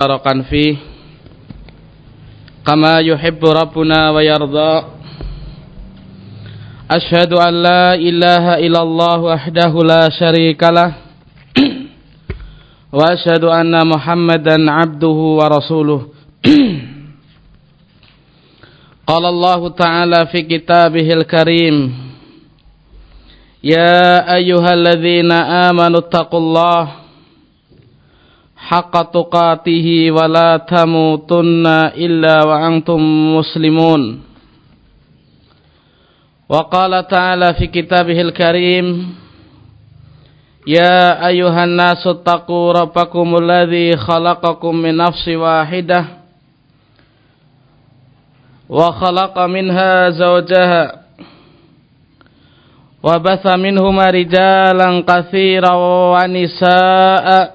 باركا فيه كما يحب ربنا ويرضى أشهد أن لا إله إلا الله وحده لا شريك له وأشهد أن محمدا عبده ورسوله قال الله تعالى في كتابه الكريم يا أيها الذين آمنوا اتقوا الله حق تقاته ولا تموتن إلا وأنتم مسلمون. وقال تعالى في كتابه الكريم يا أيها الناس اتقوا ربكم الذي خلقكم من نفس واحدة وخلق منها زوجها وبث منهما رجالا كثيرا ونساء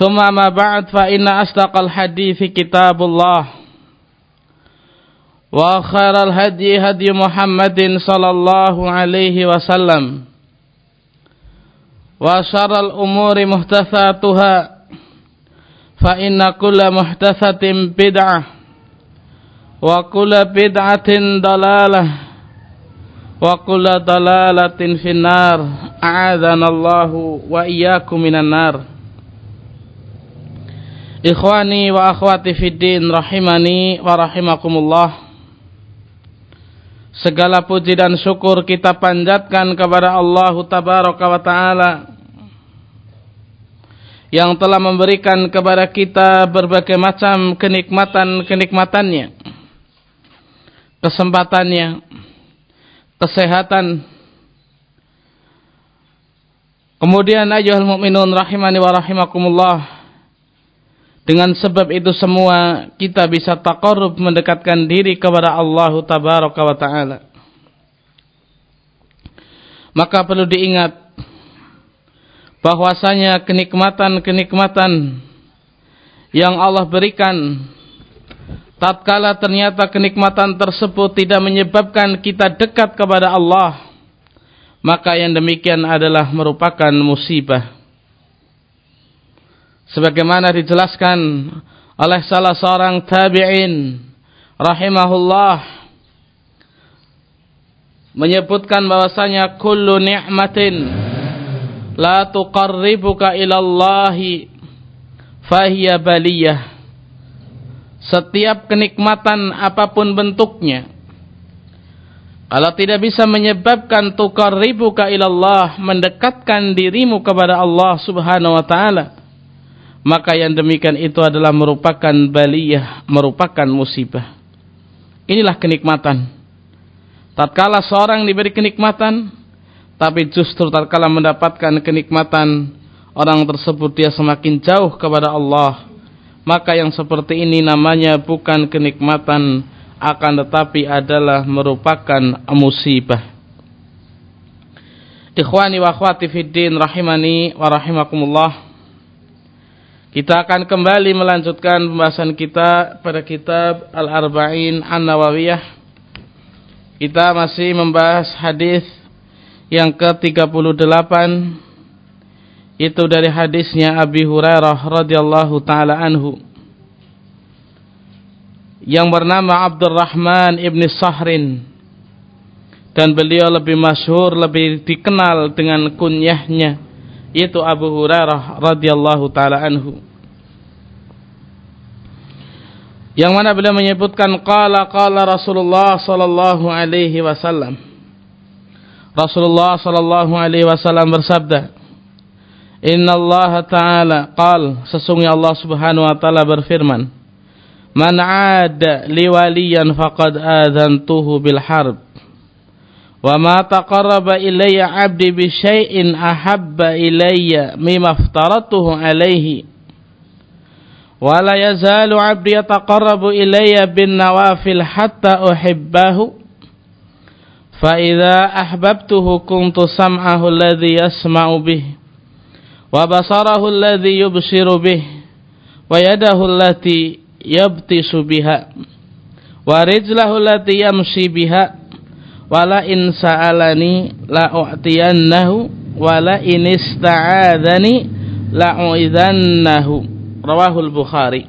ثم ما بعد فإن أصدق الحديث كتاب الله وخير الهدي هدي محمد صلى الله عليه وسلم وشر الأمور محدثاتها فإن كل محدثة بدعة وكل بدعة ضلالة وكل ضلالة في النار. أعاذنا الله وإياكم من النار. Ikhwani wa akhwati fiddin rahimani wa rahimakumullah. Segala puji dan syukur kita panjatkan kepada Allah tabaraka wa taala yang telah memberikan kepada kita berbagai macam kenikmatan-kenikmatannya kesempatannya kesehatan. Kemudian ayyuhal mu'minun rahimani wa rahimakumullah dengan sebab itu semua kita bisa taqarrub mendekatkan diri kepada Allah tabaraka wa taala. Maka perlu diingat bahwasanya kenikmatan-kenikmatan yang Allah berikan tatkala ternyata kenikmatan tersebut tidak menyebabkan kita dekat kepada Allah maka yang demikian adalah merupakan musibah sebagaimana dijelaskan oleh salah seorang tabi'in rahimahullah menyebutkan bahwasanya kullu ni'matin la tuqarribuka ilallahi fahiya baliyah. Setiap kenikmatan apa pun bentuknya kalau tidak bisa menyebabkan tuqarribuka ilallah mendekatkan dirimu kepada Allah Subhanahu wa taala maka yang demikian itu adalah merupakan baliyah, merupakan musibah. Inilah kenikmatan. Tatkala seorang diberi kenikmatan, tapi justru tatkala mendapatkan kenikmatan, orang tersebut dia semakin jauh kepada Allah. Maka yang seperti ini namanya bukan kenikmatan, akan tetapi adalah merupakan musibah. Ikhwani wa akhwati fiddin rahimani wa rahimakumullah. Kita akan kembali melanjutkan pembahasan kita pada kitab Al-Arba'in An-Nawawiyah. Kita masih membahas hadis yang ke-38. Itu dari hadisnya Abi Hurairah radhiyallahu taala anhu. Yang bernama Abdurrahman ibni Sahrin. Dan beliau lebih masyhur lebih dikenal dengan kunyahnya yaitu Abu Hurairah radhiyallahu taala anhu. Yang mana beliau menyebutkan qala qala Rasulullah sallallahu alaihi wasallam. Rasulullah sallallahu alaihi wasallam bersabda, "Inna Allah Ta'ala qal, sesungguhnya Allah Subhanahu wa taala berfirman, Man 'ada liwaliyan faqad adzantuhu bil harb." وما تقرب إلي عبدي بشيء أحب إلي مما افترضته عليه. ولا يزال عبدي يتقرب إلي بالنوافل حتى أحبه. فإذا أحببته كنت سمعه الذي يسمع به وبصره الذي يبصر به ويده التي يبتس بها ورجله التي يمشي بها. Wala in sa'alani la u'tiyannahu wala in ista'adani la u'idhannahu rawahul Bukhari.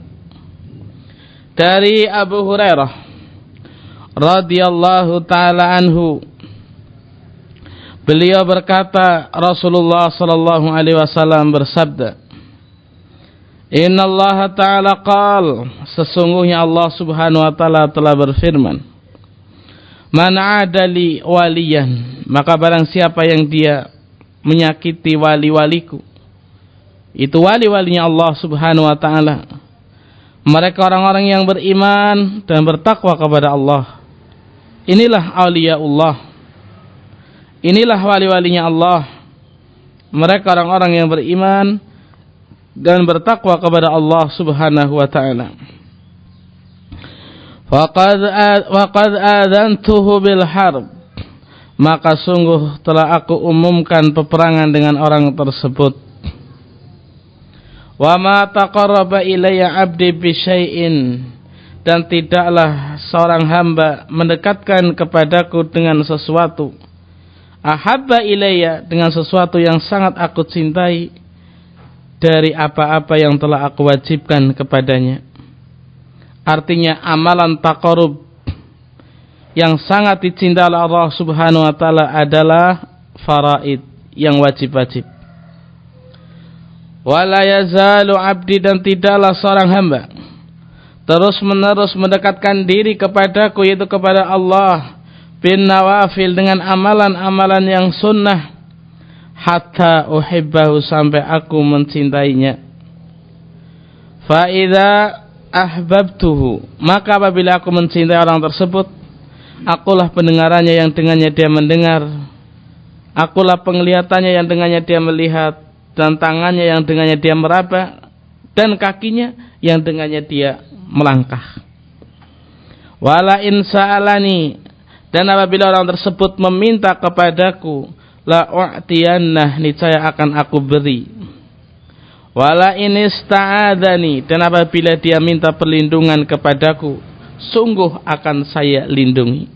Dari Abu Hurairah radhiyallahu taala anhu beliau berkata Rasulullah sallallahu alaihi wasallam bersabda Inna Allah Ta'ala qal. Sesungguhnya Allah Subhanahu Wa Ta'ala telah berfirman Man adali waliyan. Maka barang siapa yang dia Menyakiti wali-waliku Itu wali-walinya Allah subhanahu wa ta'ala. Mereka orang-orang yang beriman Dan bertakwa kepada Allah. Inilah awliya Allah Inilah wali-walinya Allah. Mereka orang-orang yang beriman Dan bertakwa kepada Allah subhanahu wa ta'ala Waqad waqad adantuhu bil harb. Maka sungguh telah aku umumkan peperangan dengan orang tersebut. Wa ma taqarraba ilayya 'abdi bi dan tidaklah seorang hamba mendekatkan kepadaku dengan sesuatu ahabba ilayya dengan sesuatu yang sangat aku cintai dari apa-apa yang telah aku wajibkan kepadanya Artinya amalan taqarrub yang sangat dicintai oleh Allah Subhanahu wa taala adalah faraid yang wajib-wajib. Wala yazalu abdi dan tidaklah seorang hamba terus menerus mendekatkan diri kepadaku yaitu kepada Allah bin nawafil dengan amalan-amalan yang sunnah hatta uhibbahu sampai aku mencintainya. Fa ahbabtuhu. Maka apabila aku mencintai orang tersebut akulah pendengarannya yang dengannya dia mendengar. Akulah penglihatannya yang dengannya dia melihat dan tangannya yang dengannya dia meraba dan kakinya yang dengannya dia melangkah. Wala in sa'alani dan apabila orang tersebut meminta kepadaku la u'tiyannah niscaya akan aku beri Wala inista'adani dan apabila dia minta perlindungan kepadaku, sungguh akan saya lindungi.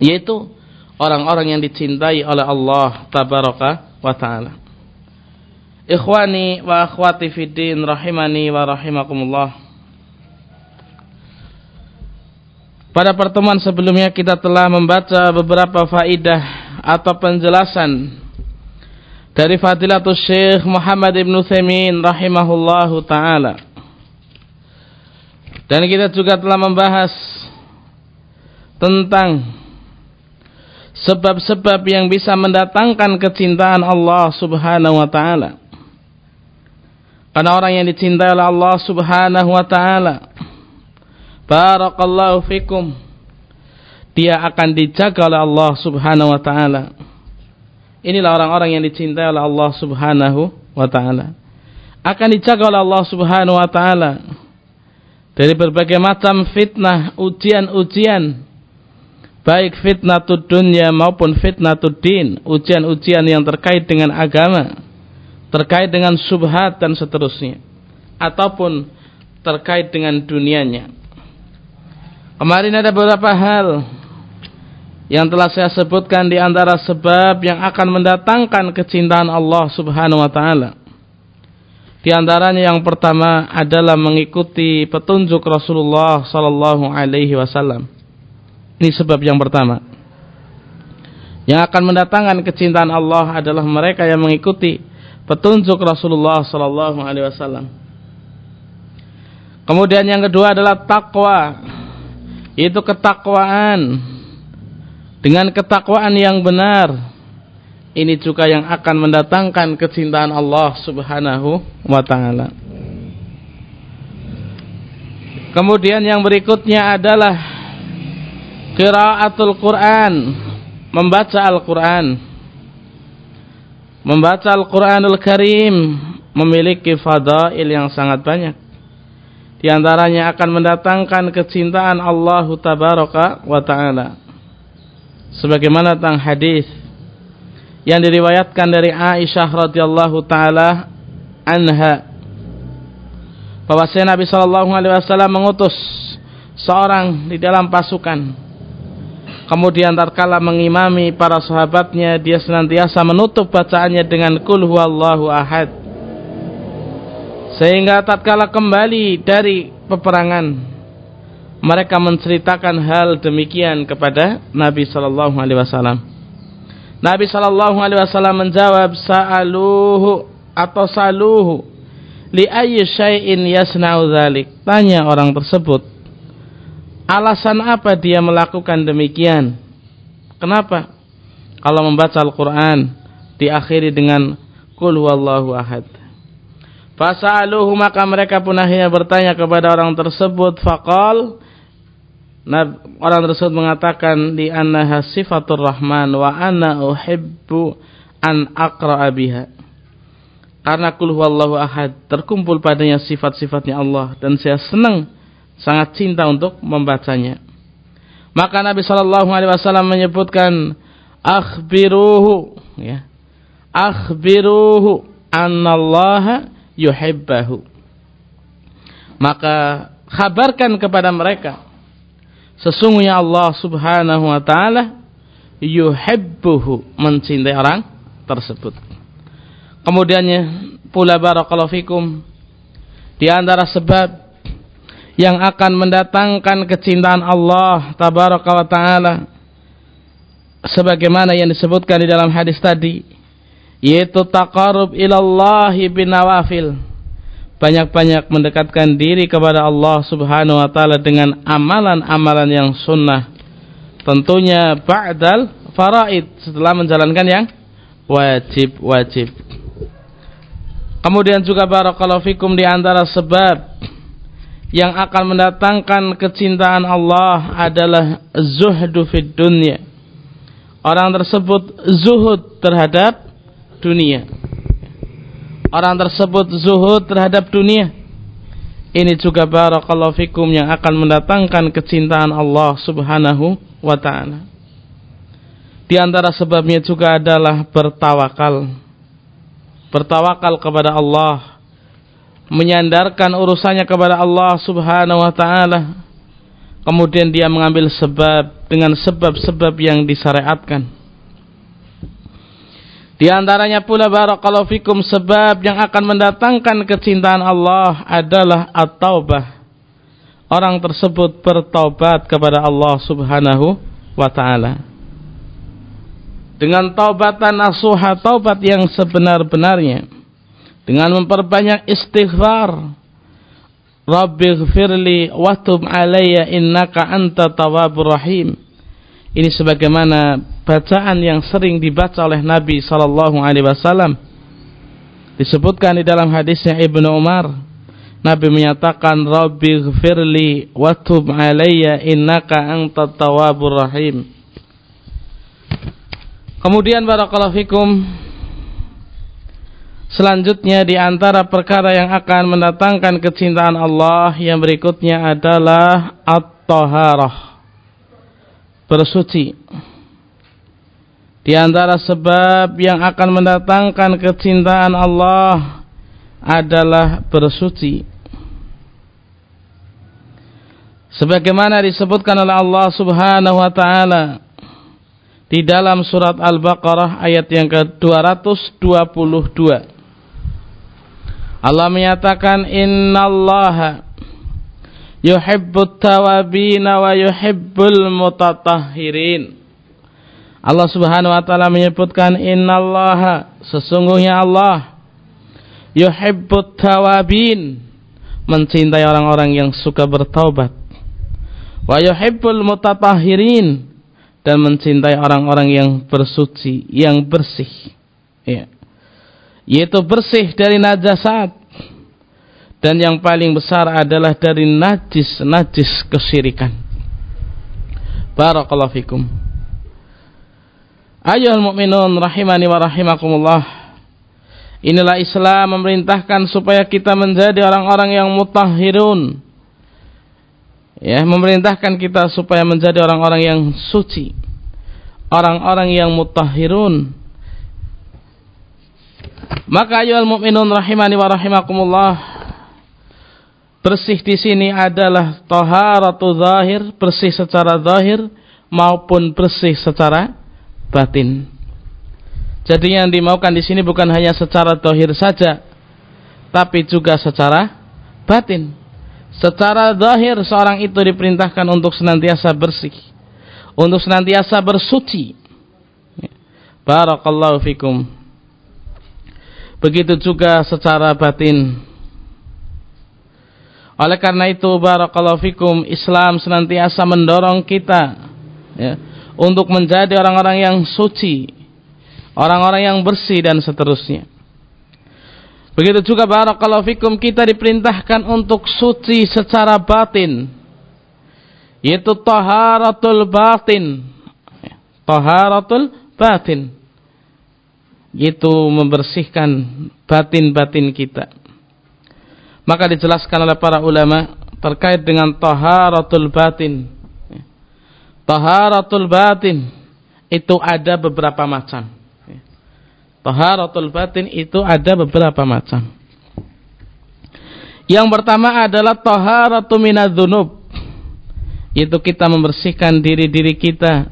Yaitu orang-orang yang dicintai oleh Allah tabaraka wa taala. Ikhwani wa akhwati fiddin rahimani wa rahimakumullah. Pada pertemuan sebelumnya kita telah membaca beberapa faidah atau penjelasan dari Fadilatul Syekh Muhammad Ibn Thamin rahimahullahu taala. Dan kita juga telah membahas tentang sebab-sebab yang bisa mendatangkan kecintaan Allah Subhanahu wa taala. Karena orang yang dicintai oleh Allah Subhanahu wa taala barakallahu fikum dia akan dijaga oleh Allah Subhanahu wa taala Inilah orang-orang yang dicintai oleh Allah Subhanahu wa taala. Akan dijaga oleh Allah Subhanahu wa taala. Dari berbagai macam fitnah, ujian-ujian. Baik fitnah dunia maupun fitnah din, ujian-ujian yang terkait dengan agama, terkait dengan subhat dan seterusnya. Ataupun terkait dengan dunianya. Kemarin ada beberapa hal yang telah saya sebutkan di antara sebab yang akan mendatangkan kecintaan Allah Subhanahu wa taala. Di antaranya yang pertama adalah mengikuti petunjuk Rasulullah sallallahu alaihi wasallam. Ini sebab yang pertama. Yang akan mendatangkan kecintaan Allah adalah mereka yang mengikuti petunjuk Rasulullah sallallahu alaihi wasallam. Kemudian yang kedua adalah takwa. Itu ketakwaan dengan ketakwaan yang benar ini juga yang akan mendatangkan kecintaan Allah Subhanahu wa taala. Kemudian yang berikutnya adalah qiraatul Quran, membaca Al-Quran. Membaca Al-Quranul Karim memiliki fadail yang sangat banyak. Di antaranya akan mendatangkan kecintaan Allah tabaraka wa taala sebagaimana tentang hadis yang diriwayatkan dari Aisyah radhiyallahu taala anha bahwa Nabi sallallahu alaihi wasallam mengutus seorang di dalam pasukan Kemudian tatkala mengimami para sahabatnya, dia senantiasa menutup bacaannya dengan kul huwallahu ahad. Sehingga tatkala kembali dari peperangan, mereka menceritakan hal demikian kepada Nabi sallallahu alaihi wasallam. Nabi sallallahu alaihi wasallam menjawab, "Sa'aluhu atau saluhu li ayyi syai'in yasna'u dzalik?" Tanya orang tersebut, Alasan apa dia melakukan demikian? Kenapa? Kalau membaca Al-Quran diakhiri dengan Qul huwallahu ahad. Fasa'aluhu maka mereka pun akhirnya bertanya kepada orang tersebut. Faqal orang tersebut mengatakan di annaha sifatur rahman wa anna uhibbu an aqra'a biha. Karena kul huwallahu ahad terkumpul padanya sifat-sifatnya Allah dan saya senang sangat cinta untuk membacanya. Maka Nabi Shallallahu Alaihi Wasallam menyebutkan akhbiruhu ya akhbiruhu anallaha yuhibbahu maka kabarkan kepada mereka sesungguhnya Allah Subhanahu wa taala yuhibbuhu mencintai orang tersebut. Kemudiannya pula barakallahu fikum di antara sebab yang akan mendatangkan kecintaan Allah tabaraka wa taala sebagaimana yang disebutkan di dalam hadis tadi yaitu taqarrub ilallahi binawafil banyak-banyak mendekatkan diri kepada Allah Subhanahu wa taala dengan amalan-amalan yang sunnah tentunya ba'dal faraid setelah menjalankan yang wajib-wajib kemudian juga barakallahu fikum di antara sebab yang akan mendatangkan kecintaan Allah adalah zuhdu fid dunya. Orang tersebut zuhud terhadap dunia. Orang tersebut zuhud terhadap dunia. Ini juga barakallahu fikum yang akan mendatangkan kecintaan Allah Subhanahu wa taala. Di antara sebabnya juga adalah bertawakal. Bertawakal kepada Allah menyandarkan urusannya kepada Allah Subhanahu wa taala kemudian dia mengambil sebab dengan sebab-sebab yang disyariatkan di antaranya pula barakallahu fikum sebab yang akan mendatangkan kecintaan Allah adalah at-taubah. Orang tersebut bertaubat kepada Allah Subhanahu wa taala. Dengan taubatan nasuha taubat yang sebenar-benarnya. Dengan memperbanyak istighfar. Rabbighfirli wa tub alayya innaka anta tawwabur rahim ini sebagaimana bacaan yang sering dibaca oleh Nabi sallallahu alaihi wasallam disebutkan di dalam hadisnya Ibnu Umar Nabi menyatakan Rabbighfirli wa tub alayya innaka anta tawwabur rahim Kemudian barakallahu fikum Selanjutnya di antara perkara yang akan mendatangkan kecintaan Allah yang berikutnya adalah at-taharah. Bersuci. Di antara sebab yang akan mendatangkan kecintaan Allah adalah bersuci. Sebagaimana disebutkan oleh Allah Subhanahu wa taala di dalam surat Al-Baqarah ayat yang ke-222. Allah menyatakan innallaha yuhibbut tawabina wa yuhibbul mutatahhirin. Allah Subhanahu wa taala menyebutkan innallaha sesungguhnya Allah yuhibbut tawabin mencintai orang-orang yang suka bertaubat. Wa yuhibbul mutatahhirin dan mencintai orang-orang yang bersuci, yang bersih. Ya yaitu bersih dari najasat dan yang paling besar adalah dari najis-najis kesyirikan. Barakallahu fikum. Ayuhal mu'minun rahimani wa rahimakumullah. Inilah Islam memerintahkan supaya kita menjadi orang-orang yang mutahhirun. Ya, memerintahkan kita supaya menjadi orang-orang yang suci. Orang-orang yang mutahhirun. Maka ayuhal mu'minun rahimani wa rahimakumullah. Bersih di sini adalah taharatu zahir, bersih secara zahir maupun bersih secara batin. Jadi yang dimaukan di sini bukan hanya secara dohir saja, tapi juga secara batin. Secara dohir seorang itu diperintahkan untuk senantiasa bersih, untuk senantiasa bersuci. Barakallahu fikum. Begitu juga secara batin. Oleh karena itu, barakallahu fikum, Islam senantiasa mendorong kita ya, untuk menjadi orang-orang yang suci, orang-orang yang bersih dan seterusnya. Begitu juga barakallahu fikum kita diperintahkan untuk suci secara batin. Yaitu taharatul batin. Taharatul batin. Yaitu membersihkan batin-batin kita. Maka dijelaskan oleh para ulama terkait dengan taharatul batin Taharatul batin itu ada beberapa macam. Taharatul batin itu ada beberapa macam. Yang pertama adalah taharatu minadzunub. Itu kita membersihkan diri-diri kita.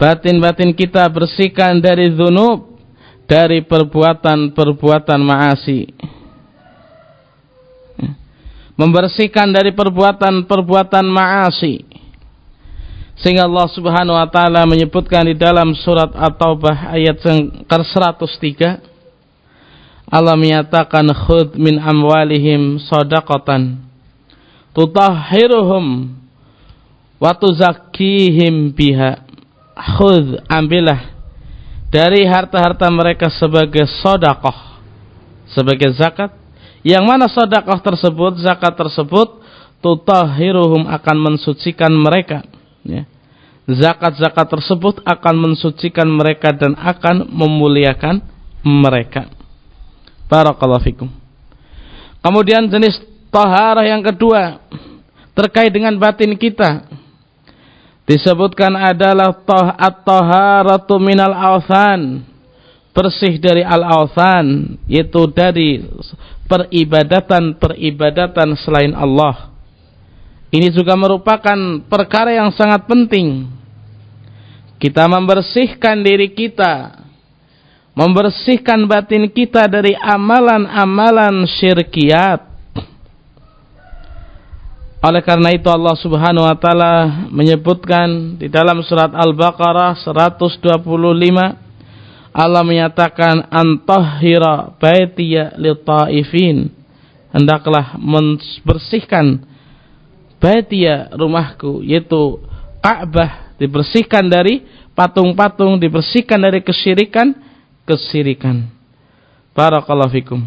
Batin-batin kita bersihkan dari zunub. Dari perbuatan-perbuatan maasi. Membersihkan dari perbuatan-perbuatan maasi. Sehingga Allah Subhanahu wa taala menyebutkan di dalam surat At-Taubah ayat yang ke-103 Allah menyatakan khud min amwalihim sadaqatan tutahhiruhum wa tuzakkihim biha. Khud ambillah dari harta-harta mereka sebagai sedekah sebagai zakat yang mana sedekah tersebut zakat tersebut tutahhiruhum akan mensucikan mereka ya. zakat-zakat tersebut akan mensucikan mereka dan akan memuliakan mereka. Barakallahu fikum. Kemudian jenis taharah yang kedua terkait dengan batin kita disebutkan adalah at-taharatu minal awthan bersih dari al-awthan yaitu dari peribadatan-peribadatan selain Allah ini juga merupakan perkara yang sangat penting. Kita membersihkan diri kita, membersihkan batin kita dari amalan-amalan syirkiyat. Oleh karena itu Allah Subhanahu wa taala menyebutkan di dalam surat Al-Baqarah 125 Allah menyatakan antahhira baitiya litaifin hendaklah membersihkan baitia rumahku yaitu Ka'bah dibersihkan dari patung-patung dibersihkan dari kesyirikan kesyirikan. Barakallahu fikum.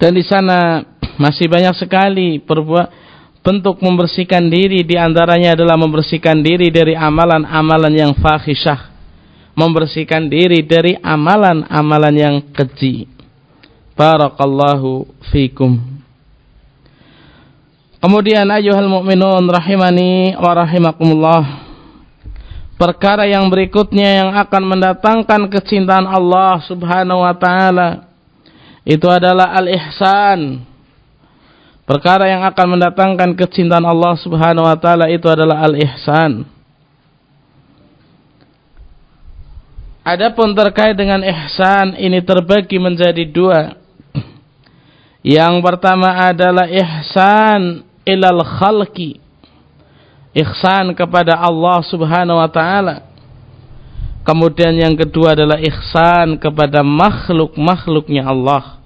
Dan di sana masih banyak sekali perbuat bentuk membersihkan diri di antaranya adalah membersihkan diri dari amalan-amalan yang fahisyah membersihkan diri dari amalan-amalan yang keji barakallahu fikum Kemudian ayuhal mu'minun rahimani wa rahimakumullah. Perkara yang berikutnya yang akan mendatangkan kecintaan Allah Subhanahu wa taala itu adalah al-ihsan. Perkara yang akan mendatangkan kecintaan Allah Subhanahu wa taala itu adalah al-ihsan. Adapun terkait dengan ihsan ini terbagi menjadi dua. Yang pertama adalah ihsan ilal khalqi. Ihsan kepada Allah Subhanahu wa taala. Kemudian yang kedua adalah ihsan kepada makhluk-makhluknya Allah.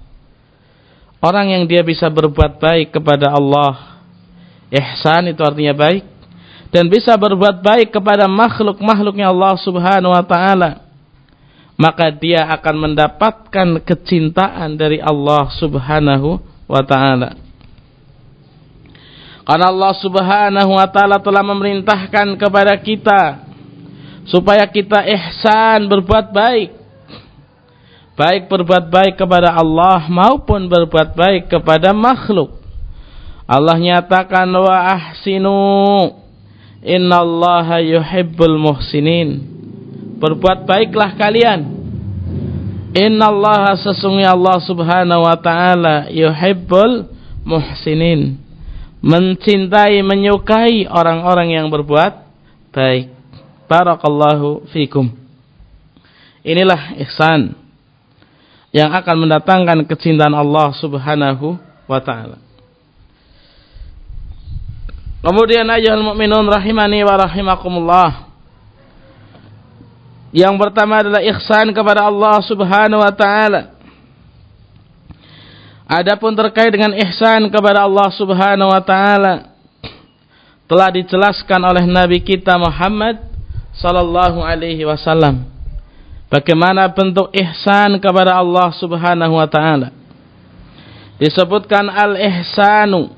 Orang yang dia bisa berbuat baik kepada Allah. Ihsan itu artinya baik. Dan bisa berbuat baik kepada makhluk-makhluknya Allah Subhanahu wa taala maka dia akan mendapatkan kecintaan dari Allah Subhanahu wa taala. Karena Allah Subhanahu wa taala telah memerintahkan kepada kita supaya kita ihsan berbuat baik. Baik berbuat baik kepada Allah maupun berbuat baik kepada makhluk. Allah nyatakan wa ahsinu innallaha yuhibbul muhsinin berbuat baiklah kalian. Innallaha sesungguhnya Allah subhanahu wa ta'ala yuhibbul muhsinin. Mencintai menyukai orang-orang yang berbuat baik. Barakallahu fikum. Inilah ihsan yang akan mendatangkan kecintaan Allah subhanahu wa ta'ala. Kemudian ayuhal mu'minun rahimani wa rahimakumullah yang pertama adalah ihsan kepada Allah subhanahu wa ta'ala Adapun terkait dengan ihsan kepada Allah Subhanahu wa taala telah dijelaskan oleh Nabi kita Muhammad sallallahu alaihi wasallam. Bagaimana bentuk ihsan kepada Allah Subhanahu wa taala? Disebutkan al-ihsanu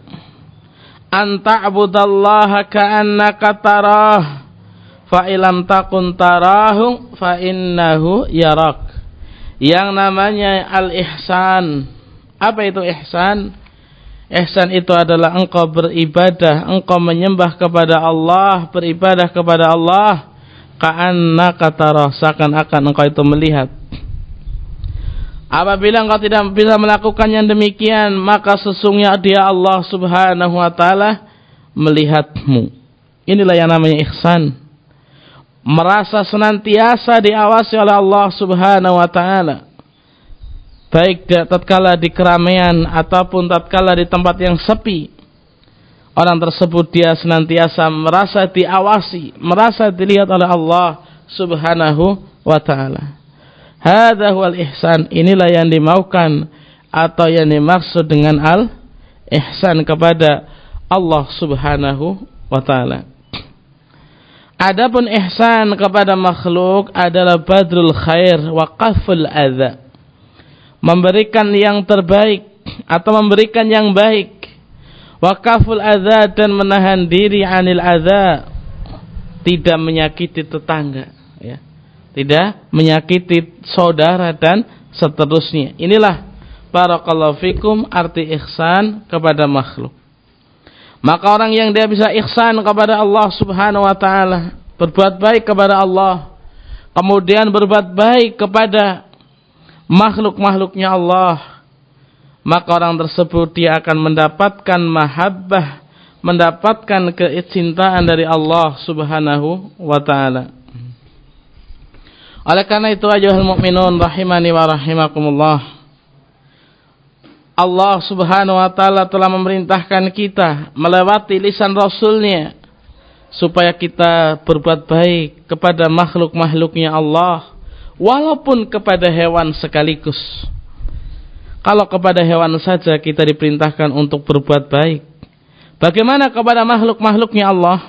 an ta'budallaha ka'annaka tarah fa ilam takun tarahu fa innahu yarak. Yang namanya al-ihsan apa itu ihsan? Ihsan itu adalah engkau beribadah, engkau menyembah kepada Allah, beribadah kepada Allah, ka'anna kata seakan-akan engkau itu melihat. Apabila engkau tidak bisa melakukan yang demikian, maka sesungguhnya dia Allah subhanahu wa ta'ala melihatmu. Inilah yang namanya ihsan. Merasa senantiasa diawasi oleh Allah subhanahu wa ta'ala. Baik tatkala di keramaian ataupun tatkala di tempat yang sepi orang tersebut dia senantiasa merasa diawasi merasa dilihat oleh Allah subhanahu wa ta'ala. Hadha huwal ihsan inilah yang dimaukan atau yang dimaksud dengan al ihsan kepada Allah subhanahu wa ta'ala Adapun ihsan kepada makhluk adalah badrul khair wa qaful adha. Memberikan yang terbaik atau memberikan yang baik. Wakaful adza dan menahan diri anil adza tidak menyakiti tetangga ya. Tidak menyakiti saudara dan seterusnya. Inilah barakallahu fikum arti ihsan kepada makhluk maka orang yang dia bisa ihsan kepada Allah Subhanahu wa taala berbuat baik kepada Allah kemudian berbuat baik kepada makhluk-makhluknya Allah maka orang tersebut dia akan mendapatkan mahabbah mendapatkan kecintaan dari Allah Subhanahu wa taala. Oleh karena itu ayuhal mukminun rahimani wa rahimakumullah Allah Subhanahu wa taala telah memerintahkan kita melewati lisan rasulnya supaya kita berbuat baik kepada makhluk-makhluknya Allah walaupun kepada hewan sekaligus. Kalau kepada hewan saja kita diperintahkan untuk berbuat baik. Bagaimana kepada makhluk-makhluknya Allah?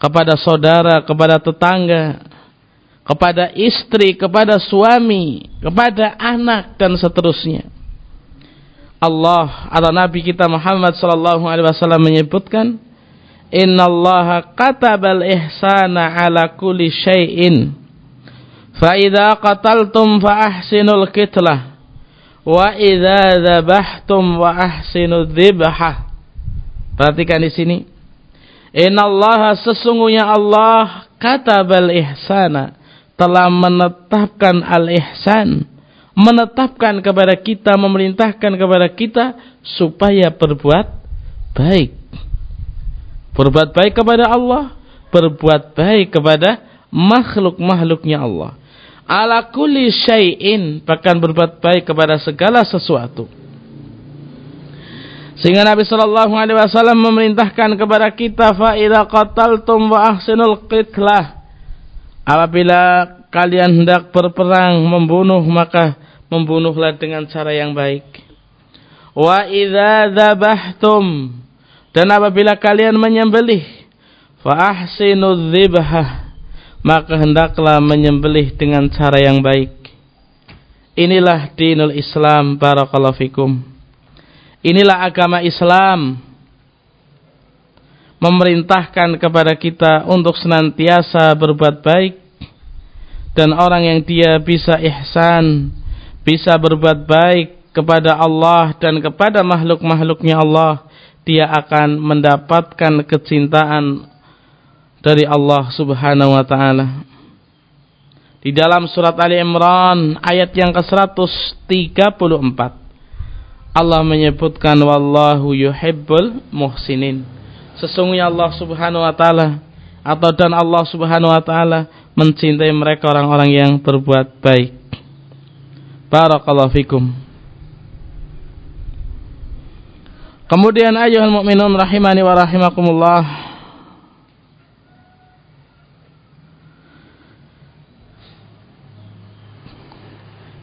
Kepada saudara, kepada tetangga, kepada istri, kepada suami, kepada anak dan seterusnya. Allah atau Nabi kita Muhammad sallallahu alaihi wasallam menyebutkan, "Innallaha katabal ihsana ala kulli syai'in." Fa'idha qataltum fa'ahsinul kitlah. Wa idza dzabhtum wa ahsinu dzibhah. Perhatikan di sini. Innallaha sesungguhnya Allah katabal ihsana telah menetapkan al-ihsan, menetapkan kepada kita, memerintahkan kepada kita supaya berbuat baik. Berbuat baik kepada Allah, berbuat baik kepada makhluk-makhluknya Allah ala kulli syai'in bahkan berbuat baik kepada segala sesuatu. Sehingga Nabi sallallahu alaihi wasallam memerintahkan kepada kita fa idza qataltum wa ahsinul qitlah. Apabila kalian hendak berperang membunuh maka membunuhlah dengan cara yang baik. Wa idza dzabhtum dan apabila kalian menyembelih fa ahsinudz dzibhah maka hendaklah menyembelih dengan cara yang baik. Inilah dinul Islam barakallahu fikum. Inilah agama Islam. memerintahkan kepada kita untuk senantiasa berbuat baik dan orang yang dia bisa ihsan, bisa berbuat baik kepada Allah dan kepada makhluk-makhluknya Allah, dia akan mendapatkan kecintaan dari Allah Subhanahu wa taala. Di dalam surat Ali Imran ayat yang ke-134 Allah menyebutkan wallahu yuhibbul muhsinin. Sesungguhnya Allah Subhanahu wa taala atau dan Allah Subhanahu wa taala mencintai mereka orang-orang yang berbuat baik. Barakallahu fikum. Kemudian ayuhal mu'minun rahimani wa rahimakumullah.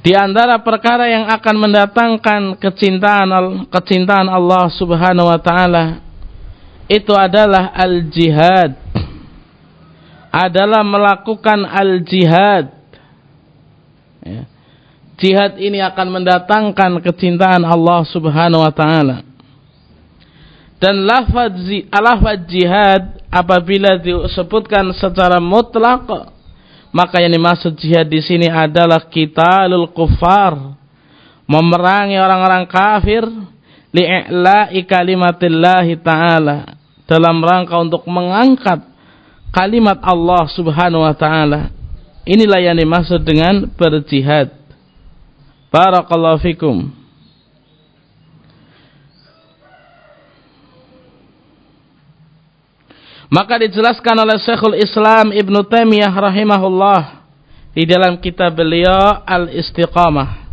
Di antara perkara yang akan mendatangkan kecintaan kecintaan Allah Subhanahu wa taala itu adalah al-jihad. Adalah melakukan al-jihad. Ya. Jihad ini akan mendatangkan kecintaan Allah Subhanahu wa taala. Dan lafaz jihad apabila disebutkan secara mutlak maka yang dimaksud jihad di sini adalah qitalul kufar memerangi orang-orang kafir li'i'la'i kalimatillahi ta'ala dalam rangka untuk mengangkat kalimat Allah Subhanahu wa taala. Inilah yang dimaksud dengan berjihad. Barakallahu fikum. Maka dijelaskan oleh Syekhul Islam Ibn Taimiyah rahimahullah di dalam kitab beliau Al-Istiqamah.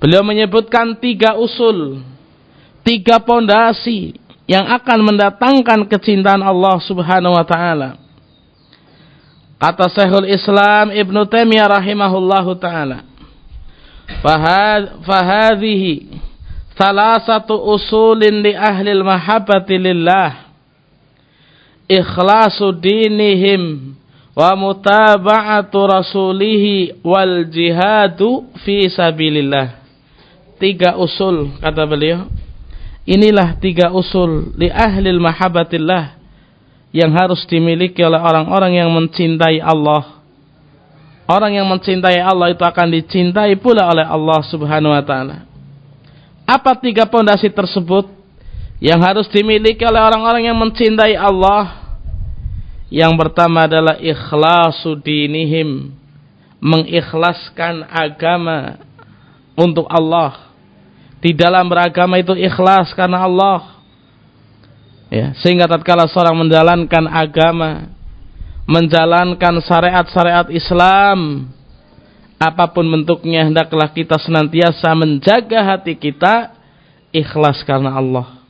Beliau menyebutkan tiga usul, tiga pondasi yang akan mendatangkan kecintaan Allah Subhanahu wa taala. Kata Syekhul Islam Ibn Taimiyah rahimahullahu taala. Fahadhihi satu usulin li ahli mahabbati lillah. Ikhlasu dinihim wa mutaba'atu rasulihi wal jihadu fi sabilillah. Tiga usul kata beliau. Inilah tiga usul li ahli mahabbatillah yang harus dimiliki oleh orang-orang yang mencintai Allah orang yang mencintai Allah itu akan dicintai pula oleh Allah subhanahu wa ta'ala. Apa tiga pondasi tersebut yang harus dimiliki oleh orang-orang yang mencintai Allah? Yang pertama adalah ikhlasu dinihim mengikhlaskan agama untuk Allah. Di dalam beragama itu ikhlas karena Allah. Ya, sehingga tatkala seorang menjalankan agama, menjalankan syariat-syariat Islam, apa pun bentuknya hendaklah kita senantiasa menjaga hati kita ikhlas karena Allah.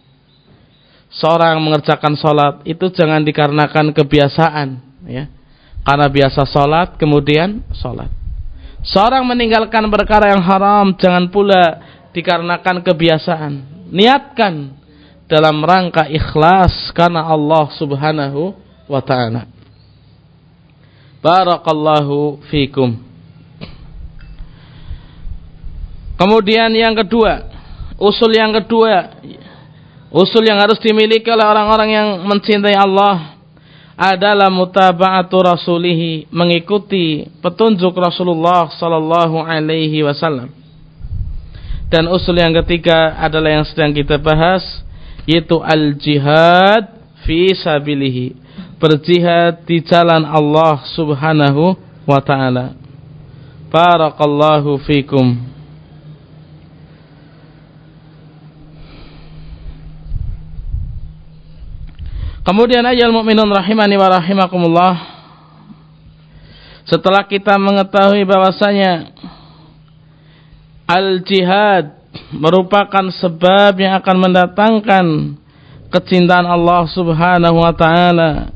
Seorang mengerjakan sholat itu jangan dikarenakan kebiasaan, ya. Karena biasa sholat, kemudian sholat. Seorang meninggalkan perkara yang haram, jangan pula dikarenakan kebiasaan. Niatkan dalam rangka ikhlas karena Allah Subhanahu wa taala. Barakallahu fikum. Kemudian yang kedua, usul yang kedua, usul yang harus dimiliki oleh orang-orang yang mencintai Allah adalah mutaba'atu rasulihi, mengikuti petunjuk Rasulullah sallallahu alaihi wasallam. Dan usul yang ketiga adalah yang sedang kita bahas yaitu al-jihad fi sabilihi. Berjihad di jalan Allah Subhanahu wa taala. Barakallahu fikum. Kemudian ayat mukminun rahimani wa rahimakumullah. Setelah kita mengetahui bahwasanya al-jihad merupakan sebab yang akan mendatangkan kecintaan Allah Subhanahu wa taala.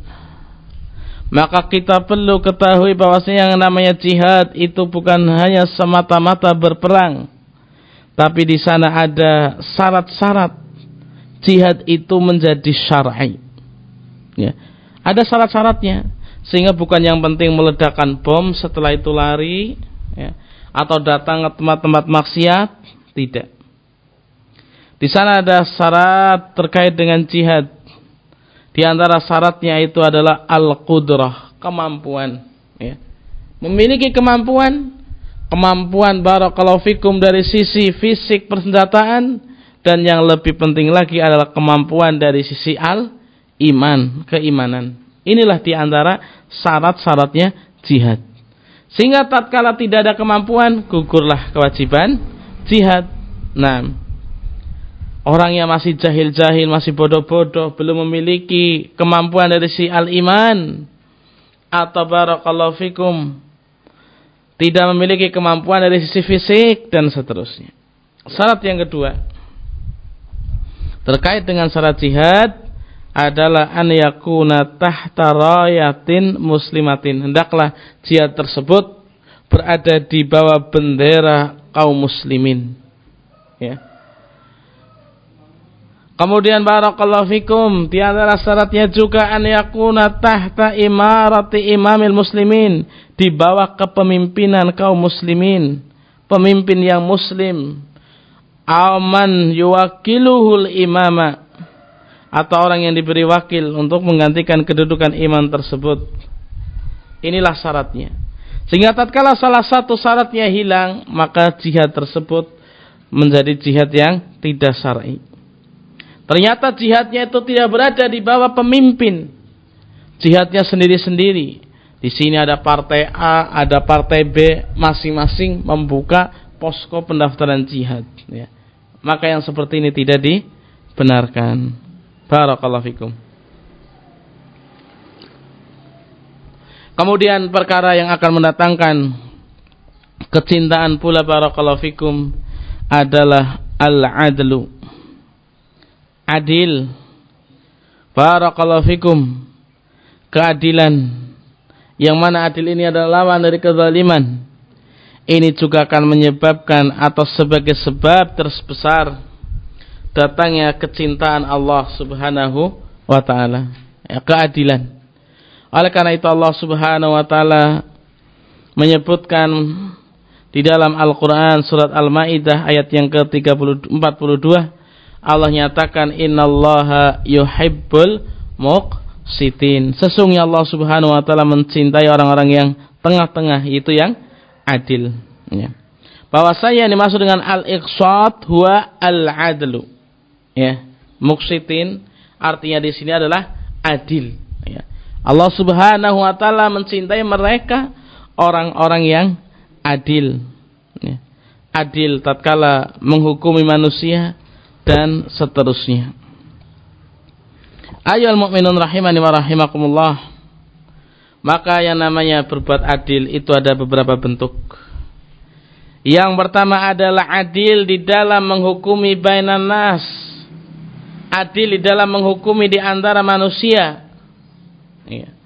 Maka kita perlu ketahui bahwasanya yang namanya jihad itu bukan hanya semata-mata berperang. Tapi di sana ada syarat-syarat jihad itu menjadi syar'i. Ya. Ada syarat-syaratnya sehingga bukan yang penting meledakkan bom setelah itu lari ya atau datang ke tempat-tempat maksiat? Tidak. Di sana ada syarat terkait dengan jihad. Di antara syaratnya itu adalah al-qudrah, kemampuan. Ya. Memiliki kemampuan, kemampuan barakallahu fikum dari sisi fisik persenjataan dan yang lebih penting lagi adalah kemampuan dari sisi al iman, keimanan. Inilah di antara syarat-syaratnya jihad. Sehingga tatkala tidak ada kemampuan, gugurlah kewajiban jihad. Nah, orang yang masih jahil-jahil, masih bodoh-bodoh, belum memiliki kemampuan dari si al-iman atau barakallahu fikum tidak memiliki kemampuan dari sisi fisik dan seterusnya. Syarat yang kedua terkait dengan syarat jihad adalah an yakuna tahta rayatin muslimatin. Hendaklah jihad tersebut berada di bawah bendera kaum muslimin. Ya. Kemudian barakallahu fikum antara syaratnya juga an yakuna tahta imarati imamil muslimin di bawah kepemimpinan kaum muslimin, pemimpin yang muslim. Aman yuwakiluhul imama atau orang yang diberi wakil untuk menggantikan kedudukan iman tersebut. Inilah syaratnya. Sehingga tatkala salah satu syaratnya hilang, maka jihad tersebut menjadi jihad yang tidak syar'i. Ternyata jihadnya itu tidak berada di bawah pemimpin. Jihadnya sendiri-sendiri. Di sini ada partai A, ada partai B, masing-masing membuka posko pendaftaran jihad. Ya. Maka yang seperti ini tidak dibenarkan. Barakallahu fikum. Kemudian perkara yang akan mendatangkan kecintaan pula barakallahu fikum adalah al-adlu adil. Barakallahu fikum. Keadilan. Yang mana adil ini adalah lawan dari kezaliman. Ini juga akan menyebabkan atau sebagai sebab terbesar datangnya kecintaan Allah Subhanahu wa taala. Ya, keadilan. Oleh karena itu Allah Subhanahu wa taala menyebutkan di dalam Al-Qur'an surat Al-Maidah ayat yang ke-42 Allah nyatakan innallaha yuhibbul muqsitin. Sesungguhnya Allah Subhanahu wa taala mencintai orang-orang yang tengah-tengah, itu yang adil. Ya. Bahwasanya yang dimaksud dengan al-iqsad huwa al-adlu. Ya. Muqsitin artinya di sini adalah adil. Ya. Allah Subhanahu wa taala mencintai mereka orang-orang yang adil. Ya. Adil tatkala menghukumi manusia dan seterusnya. Ayol mukminun rahimani wa rahimakumullah. Maka yang namanya berbuat adil itu ada beberapa bentuk. Yang pertama adalah adil di dalam menghukumi bainan nas. Adil di dalam menghukumi di antara manusia. Iya.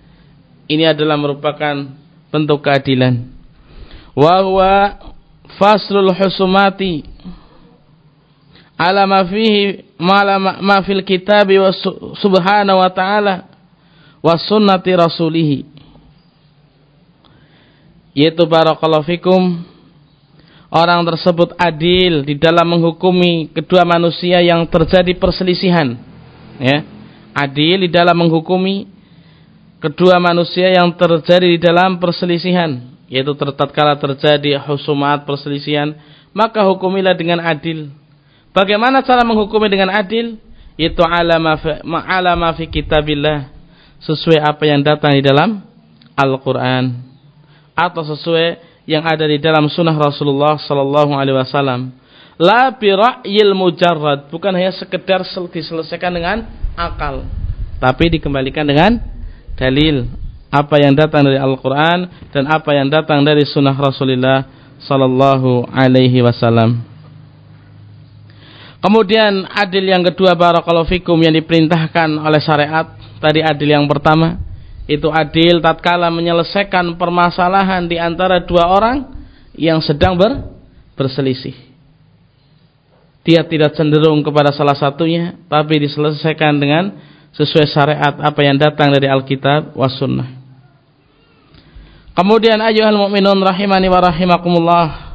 Ini adalah merupakan bentuk keadilan. Wa huwa faslul husumati ala ma fihi ma, fil kitabi wa subhanahu wa ta'ala wa sunnati rasulih yaitu barakallahu fikum orang tersebut adil di dalam menghukumi kedua manusia yang terjadi perselisihan ya. Adil di dalam menghukumi kedua manusia yang terjadi di dalam perselisihan yaitu tatkala terjadi husumat perselisihan maka hukumilah dengan adil Bagaimana cara menghukumi dengan adil? Itu alama ma fi kitabillah sesuai apa yang datang di dalam Al-Qur'an atau sesuai yang ada di dalam sunnah Rasulullah sallallahu alaihi wasallam. La bi ra'yil mujarrad, bukan hanya sekedar diselesaikan dengan akal, tapi dikembalikan dengan dalil apa yang datang dari Al-Qur'an dan apa yang datang dari sunnah Rasulullah sallallahu alaihi wasallam. Kemudian adil yang kedua barakallahu fikum yang diperintahkan oleh syariat. Tadi adil yang pertama itu adil tatkala menyelesaikan permasalahan di antara dua orang yang sedang ber, berselisih. Dia tidak cenderung kepada salah satunya, tapi diselesaikan dengan sesuai syariat apa yang datang dari Alkitab was sunnah. Kemudian ayuhal mu'minun rahimani wa rahimakumullah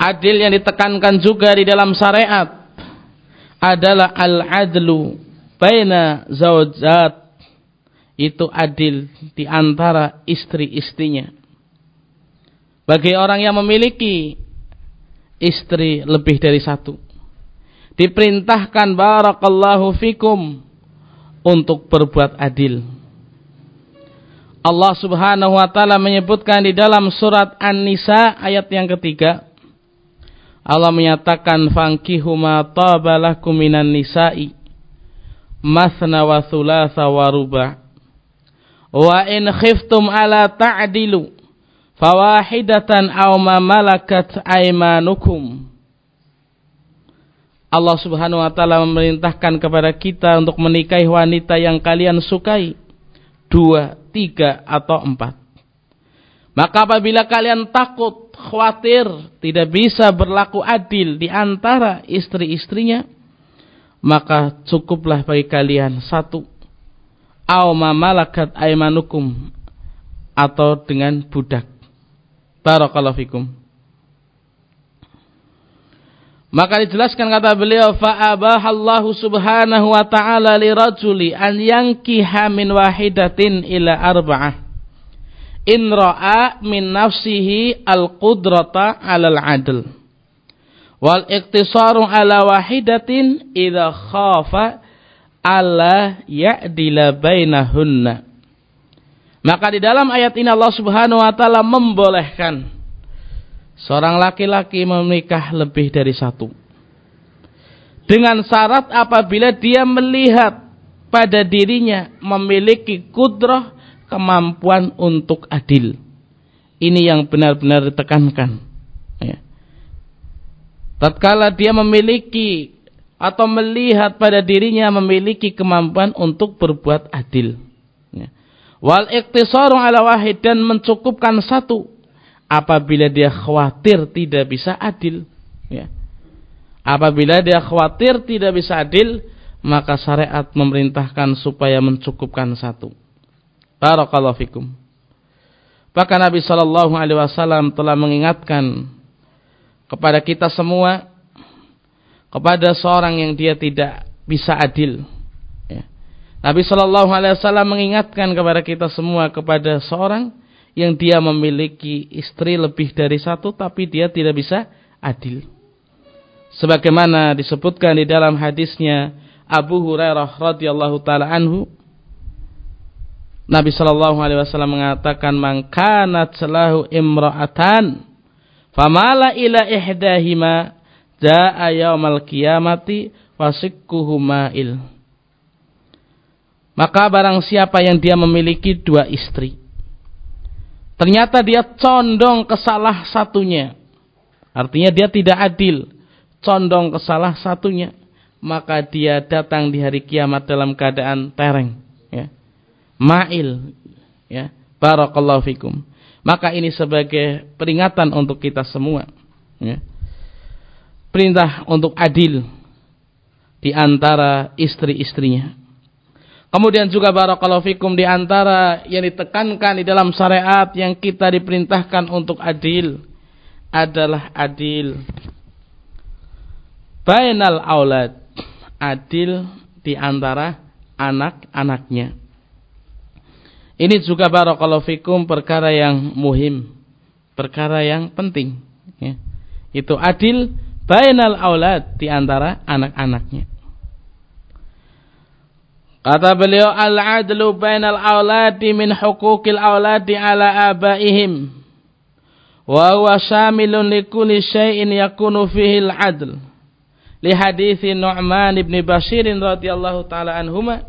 adil yang ditekankan juga di dalam syariat adalah al-adlu baina zaujat itu adil di antara istri-istrinya. Bagi orang yang memiliki istri lebih dari satu. Diperintahkan barakallahu fikum untuk berbuat adil. Allah Subhanahu wa taala menyebutkan di dalam surat An-Nisa ayat yang ketiga. Allah menyatakan fankihu ma tabalakum minan nisa'i masna wa thulatha wa ruba' wa in khiftum ala ta'dilu fawahidatan aw ma malakat aymanukum Allah Subhanahu wa taala memerintahkan kepada kita untuk menikahi wanita yang kalian sukai. Dua, tiga, atau empat. Maka apabila kalian takut, khawatir, tidak bisa berlaku adil di antara istri-istrinya, maka cukuplah bagi kalian satu au malakat aimanukum atau dengan budak. Barakallahu fikum. Maka dijelaskan kata beliau fa'abahallahu subhanahu wa ta'ala li rajuli an yankiha min wahidatin ila arba'ah. In ra'a min nafsihi al-qudrata 'ala al-'adl. Wal iktisaru 'ala wahidatin idza khafa alla ya'dila bainahunna. Maka di dalam ayat ini Allah Subhanahu wa taala membolehkan seorang laki-laki menikah lebih dari satu. Dengan syarat apabila dia melihat pada dirinya memiliki kudrah kemampuan untuk adil. Ini yang benar-benar ditekankan. Ya. Tatkala dia memiliki atau melihat pada dirinya memiliki kemampuan untuk berbuat adil. Ya. Wal iktisaru ala wahid dan mencukupkan satu apabila dia khawatir tidak bisa adil. Ya. Apabila dia khawatir tidak bisa adil, maka syariat memerintahkan supaya mencukupkan satu. Barakallahu fikum. Bahkan Nabi Shallallahu Alaihi Wasallam telah mengingatkan kepada kita semua kepada seorang yang dia tidak bisa adil. Ya. Nabi Shallallahu Alaihi Wasallam mengingatkan kepada kita semua kepada seorang yang dia memiliki istri lebih dari satu tapi dia tidak bisa adil. Sebagaimana disebutkan di dalam hadisnya Abu Hurairah radhiyallahu taala anhu Nabi Shallallahu alaihi wasallam mengatakan man kanat salahu imra'atan famala ila ihdahima Ja'a yaumal qiyamati wasikkuhu ma'il. Maka barang siapa yang dia memiliki dua istri. Ternyata dia condong ke salah satunya. Artinya dia tidak adil. Condong ke salah satunya. Maka dia datang di hari kiamat dalam keadaan tereng. Ya. Ma'il. Ya. Barakallahu fikum. Maka ini sebagai peringatan untuk kita semua. Ya perintah untuk adil di antara istri-istrinya. Kemudian juga barakallahu fikum di antara yang ditekankan di dalam syariat yang kita diperintahkan untuk adil adalah adil bainal aulad, adil di antara anak-anaknya. Ini juga barakallahu fikum perkara yang muhim, perkara yang penting. Ya. Itu adil bainal aulad di antara anak-anaknya. Kata beliau al-adlu bainal auladi min hukukil auladi ala abaihim. Wa huwa syamilun li kulli syai'in yakunu fihi al-adl. Li hadithi Nu'man ibn Bashir radhiyallahu taala anhuma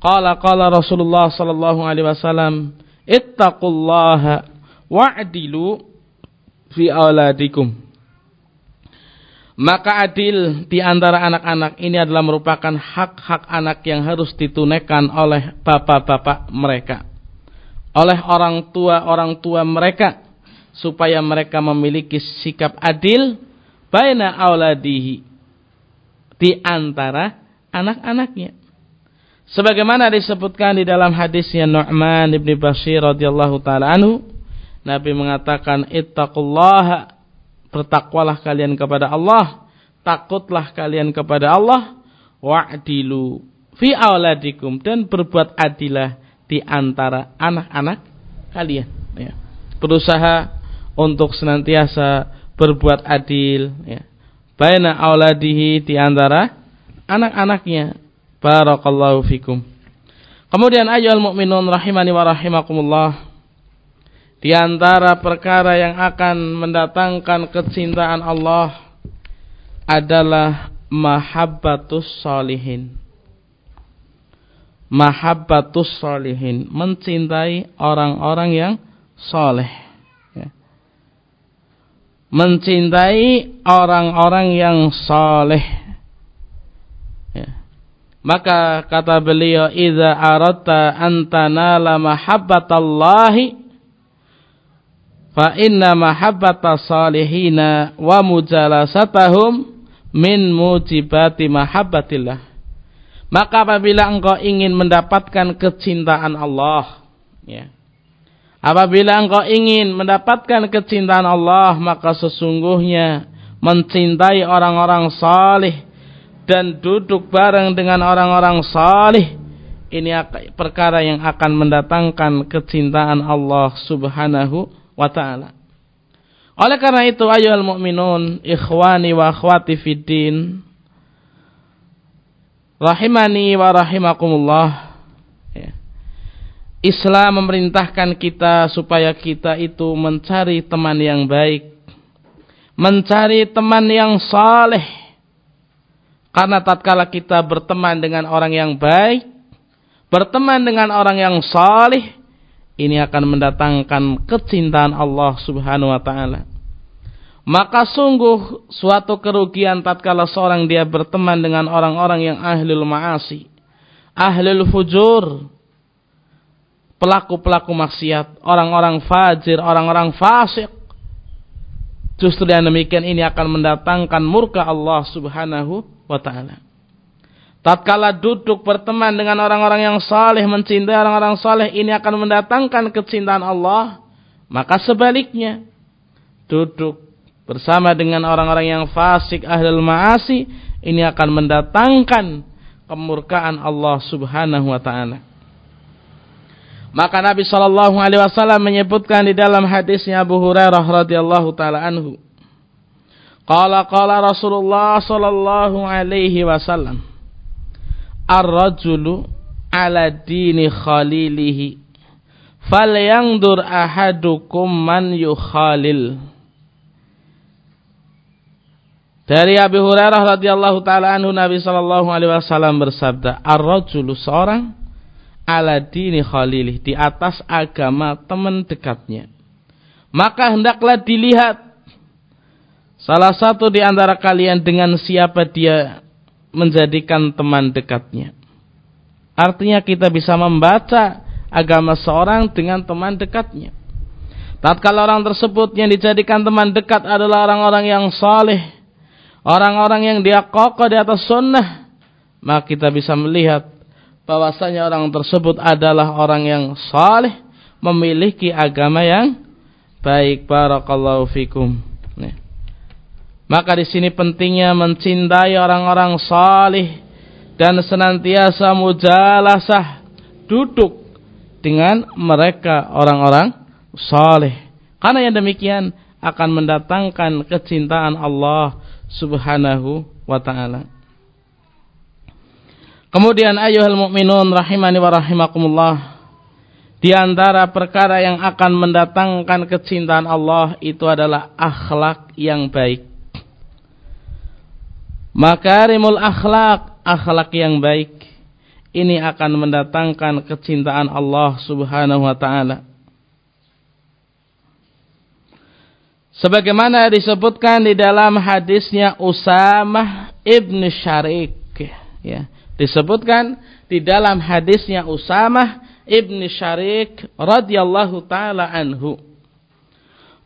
qala qala Rasulullah sallallahu alaihi wasallam ittaqullaha wa'dilu fi auladikum maka adil di antara anak-anak ini adalah merupakan hak-hak anak yang harus ditunaikan oleh bapak-bapak mereka. Oleh orang tua-orang tua mereka. Supaya mereka memiliki sikap adil. Baina auladihi. Di antara anak-anaknya. Sebagaimana disebutkan di dalam hadisnya Nu'man ibn Bashir radhiyallahu taala anhu, Nabi mengatakan ittaqullaha bertakwalah kalian kepada Allah, takutlah kalian kepada Allah, wa'dilu fi auladikum dan berbuat adilah di antara anak-anak kalian ya. berusaha untuk senantiasa berbuat adil ya. baina auladihi di antara anak-anaknya barakallahu fikum. Kemudian ayyuhal mu'minun rahimani wa rahimakumullah. Di antara perkara yang akan mendatangkan kecintaan Allah adalah mahabbatus salihin mahabbatus salihin mencintai orang-orang yang soleh. Ya. mencintai orang-orang yang soleh. Maka kata beliau idza aratta an tanala mahabbatallahi fa inna mahabbata salihina wa mujalasatahum min mujibati mahabbatillah maka apabila engkau ingin mendapatkan kecintaan Allah, ya. Apabila engkau ingin mendapatkan kecintaan Allah, maka sesungguhnya mencintai orang-orang salih dan duduk bareng dengan orang-orang salih ini perkara yang akan mendatangkan kecintaan Allah Subhanahu wa taala. Oleh karena itu ayyuhal mu'minun ikhwani wa akhwati fiddin rahimani wa rahimakumullah ya. Islam memerintahkan kita supaya kita itu mencari teman yang baik mencari teman yang saleh karena tatkala kita berteman dengan orang yang baik berteman dengan orang yang saleh ini akan mendatangkan kecintaan Allah Subhanahu wa taala maka sungguh suatu kerugian tatkala seorang dia berteman dengan orang-orang yang ahlul ma'asi, ahlul fujur, pelaku-pelaku maksiat, orang-orang fajir, orang-orang fasik. Justru yang demikian ini akan mendatangkan murka Allah Subhanahu wa taala. Tatkala duduk berteman dengan orang-orang yang saleh, mencintai orang-orang saleh, ini akan mendatangkan kecintaan Allah. Maka sebaliknya, duduk bersama dengan orang-orang yang fasik ahlul ma'asi ini akan mendatangkan kemurkaan Allah Subhanahu wa taala. Maka Nabi sallallahu alaihi wasallam menyebutkan di dalam hadisnya Abu Hurairah radhiyallahu taala anhu. Qala qala Rasulullah sallallahu alaihi wasallam. Ar-rajulu ala dini khalilihi falyandur ahadukum man yukhalil. Dari Abi Hurairah radhiyallahu taala anhu Nabi sallallahu alaihi wasallam bersabda, "Ar-rajulu seorang ala dini khalilih di atas agama teman dekatnya. Maka hendaklah dilihat salah satu di antara kalian dengan siapa dia menjadikan teman dekatnya. Artinya kita bisa membaca agama seorang dengan teman dekatnya. Tatkala orang tersebut yang dijadikan teman dekat adalah orang-orang yang saleh, orang-orang yang dia kokoh di atas sunnah, maka kita bisa melihat bahwasanya orang tersebut adalah orang yang saleh, memiliki agama yang baik. Barakallahu fikum. Maka di sini pentingnya mencintai orang-orang saleh dan senantiasa mujalasah duduk dengan mereka orang-orang saleh. Karena yang demikian akan mendatangkan kecintaan Allah subhanahu wa ta'ala. Kemudian ayuhal mu'minun rahimani wa rahimakumullah. Di antara perkara yang akan mendatangkan kecintaan Allah itu adalah akhlak yang baik. Makarimul akhlak, akhlak yang baik. Ini akan mendatangkan kecintaan Allah subhanahu wa ta'ala. sebagaimana disebutkan di dalam hadisnya Usamah ibn Syarik ya disebutkan di dalam hadisnya Usamah ibn Syarik radhiyallahu taala anhu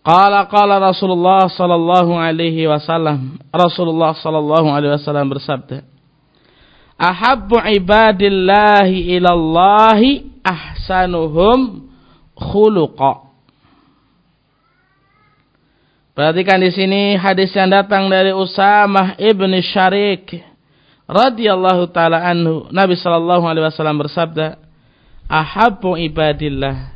Qala qala Rasulullah sallallahu alaihi wasallam. Rasulullah sallallahu alaihi wasallam bersabda Ahabbu ibadillahi ilallahi ahsanuhum khuluqa. Perhatikan di sini hadis yang datang dari Usamah ibn Syarik radhiyallahu taala anhu. Nabi sallallahu alaihi wasallam bersabda ahabbu ibadillah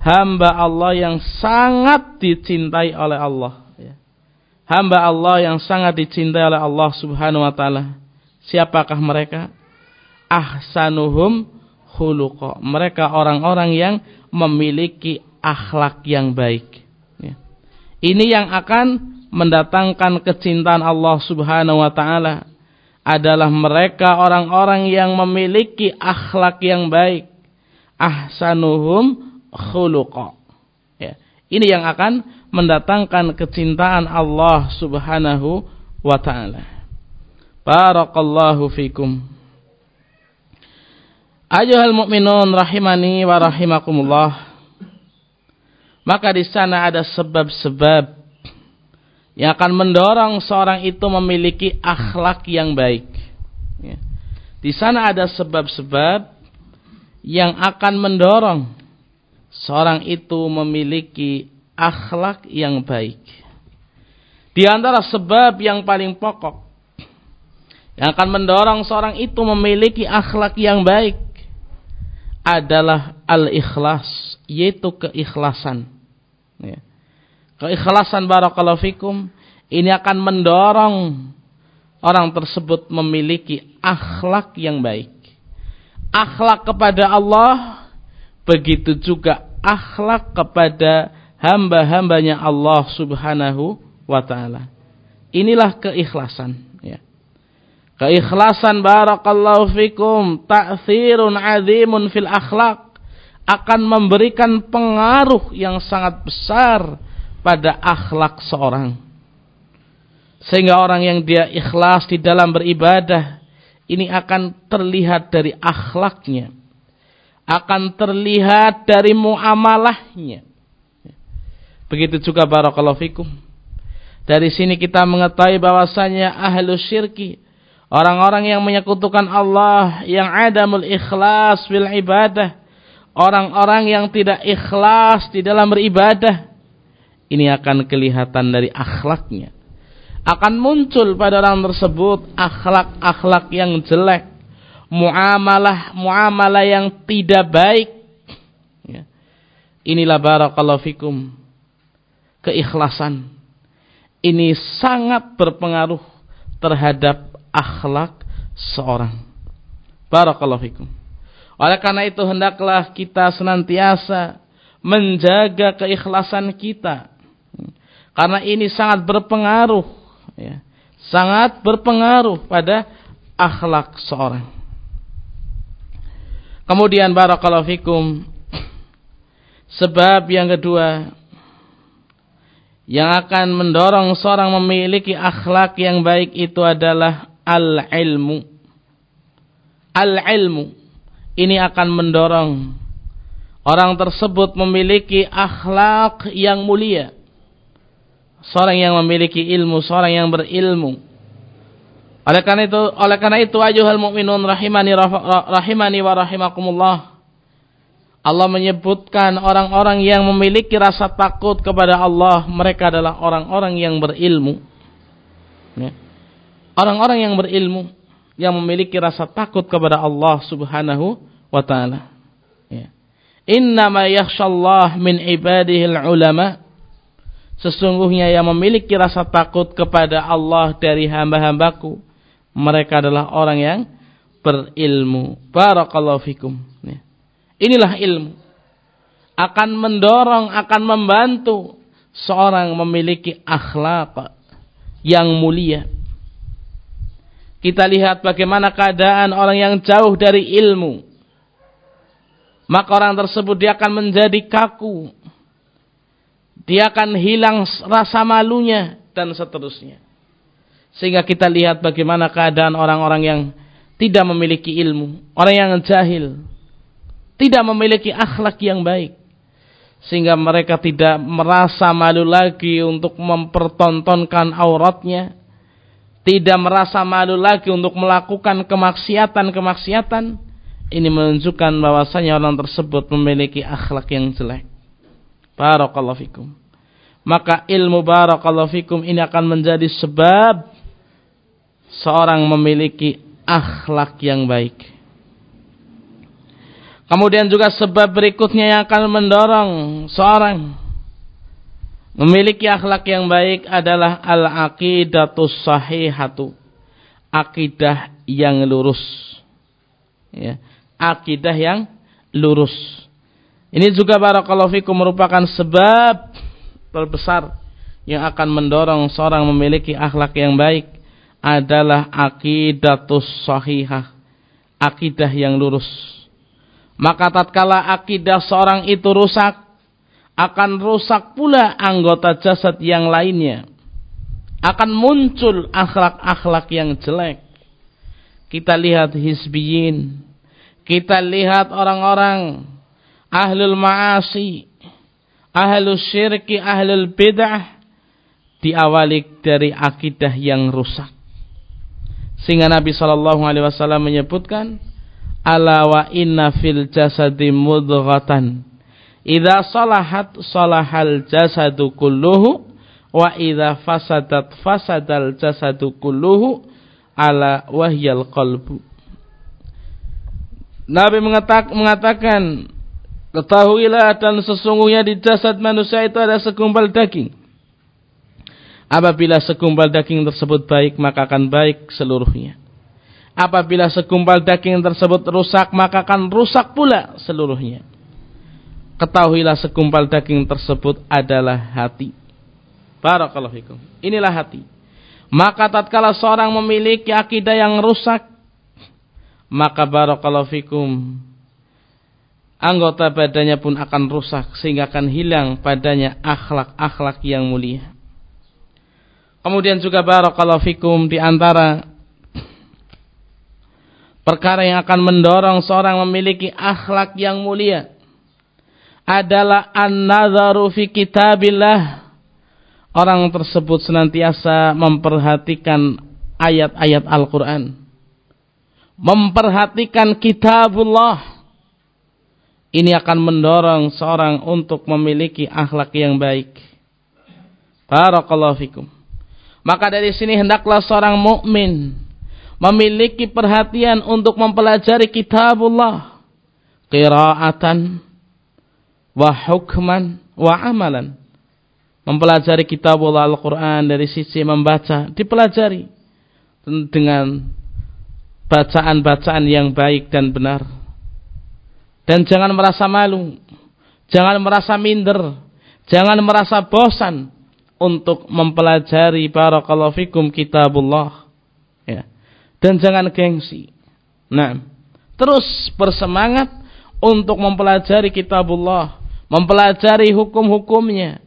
hamba Allah yang sangat dicintai oleh Allah ya. hamba Allah yang sangat dicintai oleh Allah subhanahu wa taala siapakah mereka ahsanuhum khuluqa mereka orang-orang yang memiliki akhlak yang baik ya. ini yang akan mendatangkan kecintaan Allah subhanahu wa taala adalah mereka orang-orang yang memiliki akhlak yang baik. Ahsanuhum khuluqa. Ya. Ini yang akan mendatangkan kecintaan Allah Subhanahu wa taala. Barakallahu fikum. Ayuhal mu'minun rahimani wa rahimakumullah. Maka di sana ada sebab-sebab yang akan mendorong seorang itu memiliki akhlak yang baik. Ya. Di sana ada sebab-sebab yang akan mendorong seorang itu memiliki akhlak yang baik. Di antara sebab yang paling pokok yang akan mendorong seorang itu memiliki akhlak yang baik adalah al-ikhlas, yaitu keikhlasan. Ya. Keikhlasan barakallahu fikum ini akan mendorong orang tersebut memiliki akhlak yang baik. Akhlak kepada Allah begitu juga akhlak kepada hamba-hambanya Allah Subhanahu wa taala. Inilah keikhlasan ya. Keikhlasan barakallahu fikum ta'thirun azimun fil akhlak akan memberikan pengaruh yang sangat besar pada akhlak seorang. Sehingga orang yang dia ikhlas di dalam beribadah, ini akan terlihat dari akhlaknya. Akan terlihat dari muamalahnya. Begitu juga barakallahu fikum. Dari sini kita mengetahui bahwasanya ahlu syirki. Orang-orang yang menyekutukan Allah. Yang adamul ikhlas bil ibadah. Orang-orang yang tidak ikhlas di dalam beribadah ini akan kelihatan dari akhlaknya. Akan muncul pada orang tersebut akhlak-akhlak yang jelek. Muamalah, muamalah yang tidak baik. Ya. Inilah barakallahu fikum. Keikhlasan. Ini sangat berpengaruh terhadap akhlak seorang. Barakallahu fikum. Oleh karena itu hendaklah kita senantiasa menjaga keikhlasan kita karena ini sangat berpengaruh ya. Sangat berpengaruh pada akhlak seorang. Kemudian barakallahu fikum sebab yang kedua yang akan mendorong seorang memiliki akhlak yang baik itu adalah al-ilmu. Al-ilmu ini akan mendorong orang tersebut memiliki akhlak yang mulia seorang yang memiliki ilmu, seorang yang berilmu. Oleh karena itu, oleh karena itu ayuhal mukminun rahimani rahimani wa rahimakumullah. Allah menyebutkan orang-orang yang memiliki rasa takut kepada Allah, mereka adalah orang-orang yang berilmu. Ya. Orang-orang yang berilmu yang memiliki rasa takut kepada Allah Subhanahu wa taala. Ya. Innama yakhshallah min ibadihil ulama Sesungguhnya yang memiliki rasa takut kepada Allah dari hamba-hambaku. Mereka adalah orang yang berilmu. Barakallahu fikum. Inilah ilmu. Akan mendorong, akan membantu seorang memiliki akhlak yang mulia. Kita lihat bagaimana keadaan orang yang jauh dari ilmu. Maka orang tersebut dia akan menjadi kaku dia akan hilang rasa malunya dan seterusnya. Sehingga kita lihat bagaimana keadaan orang-orang yang tidak memiliki ilmu, orang yang jahil, tidak memiliki akhlak yang baik. Sehingga mereka tidak merasa malu lagi untuk mempertontonkan auratnya. Tidak merasa malu lagi untuk melakukan kemaksiatan-kemaksiatan. Ini menunjukkan bahwasanya orang tersebut memiliki akhlak yang jelek. Barakallahu fikum. Maka ilmu barakallahu fikum ini akan menjadi sebab seorang memiliki akhlak yang baik. Kemudian juga sebab berikutnya yang akan mendorong seorang memiliki akhlak yang baik adalah al-aqidatus sahihatu. Akidah yang lurus. Ya, akidah yang lurus. Ini juga barakallahu fikum merupakan sebab terbesar yang akan mendorong seorang memiliki akhlak yang baik adalah akidatus sahihah. Akidah yang lurus. Maka tatkala akidah seorang itu rusak, akan rusak pula anggota jasad yang lainnya. Akan muncul akhlak-akhlak yang jelek. Kita lihat hisbiyin. Kita lihat orang-orang ahlul ma'asi, ahlul syirki, ahlul bid'ah. Diawali dari akidah yang rusak. Sehingga Nabi Shallallahu Alaihi Wasallam menyebutkan, ala wa inna fil jasadi mudghatan. Idza salahat salahal jasadu kulluhu wa idza fasadat fasadal jasadu kulluhu ala wahyal qalbu. Nabi mengatakan ketahuilah dan sesungguhnya di jasad manusia itu ada segumpal daging apabila segumpal daging tersebut baik maka akan baik seluruhnya Apabila segumpal daging tersebut rusak, maka akan rusak pula seluruhnya. Ketahuilah segumpal daging tersebut adalah hati. Barakallahu fikum. Inilah hati. Maka tatkala seorang memiliki akidah yang rusak, maka barakallahu fikum anggota badannya pun akan rusak sehingga akan hilang padanya akhlak-akhlak yang mulia. Kemudian juga barakallahu fikum di antara perkara yang akan mendorong seorang memiliki akhlak yang mulia adalah an-nadharu fi kitabillah. Orang tersebut senantiasa memperhatikan ayat-ayat Al-Qur'an. Memperhatikan kitabullah. Ini akan mendorong seorang untuk memiliki akhlak yang baik. Barakallahu fikum. Maka dari sini hendaklah seorang mukmin memiliki perhatian untuk mempelajari kitabullah qiraatan wa hukman wa amalan. Mempelajari kitabullah Al-Quran dari sisi membaca dipelajari dengan bacaan-bacaan yang baik dan benar. Dan jangan merasa malu jangan merasa minder jangan merasa bosan untuk mempelajari barakallahu fikum kitabullah ya dan jangan gengsi. Nah, terus bersemangat untuk mempelajari kitabullah, mempelajari hukum-hukumnya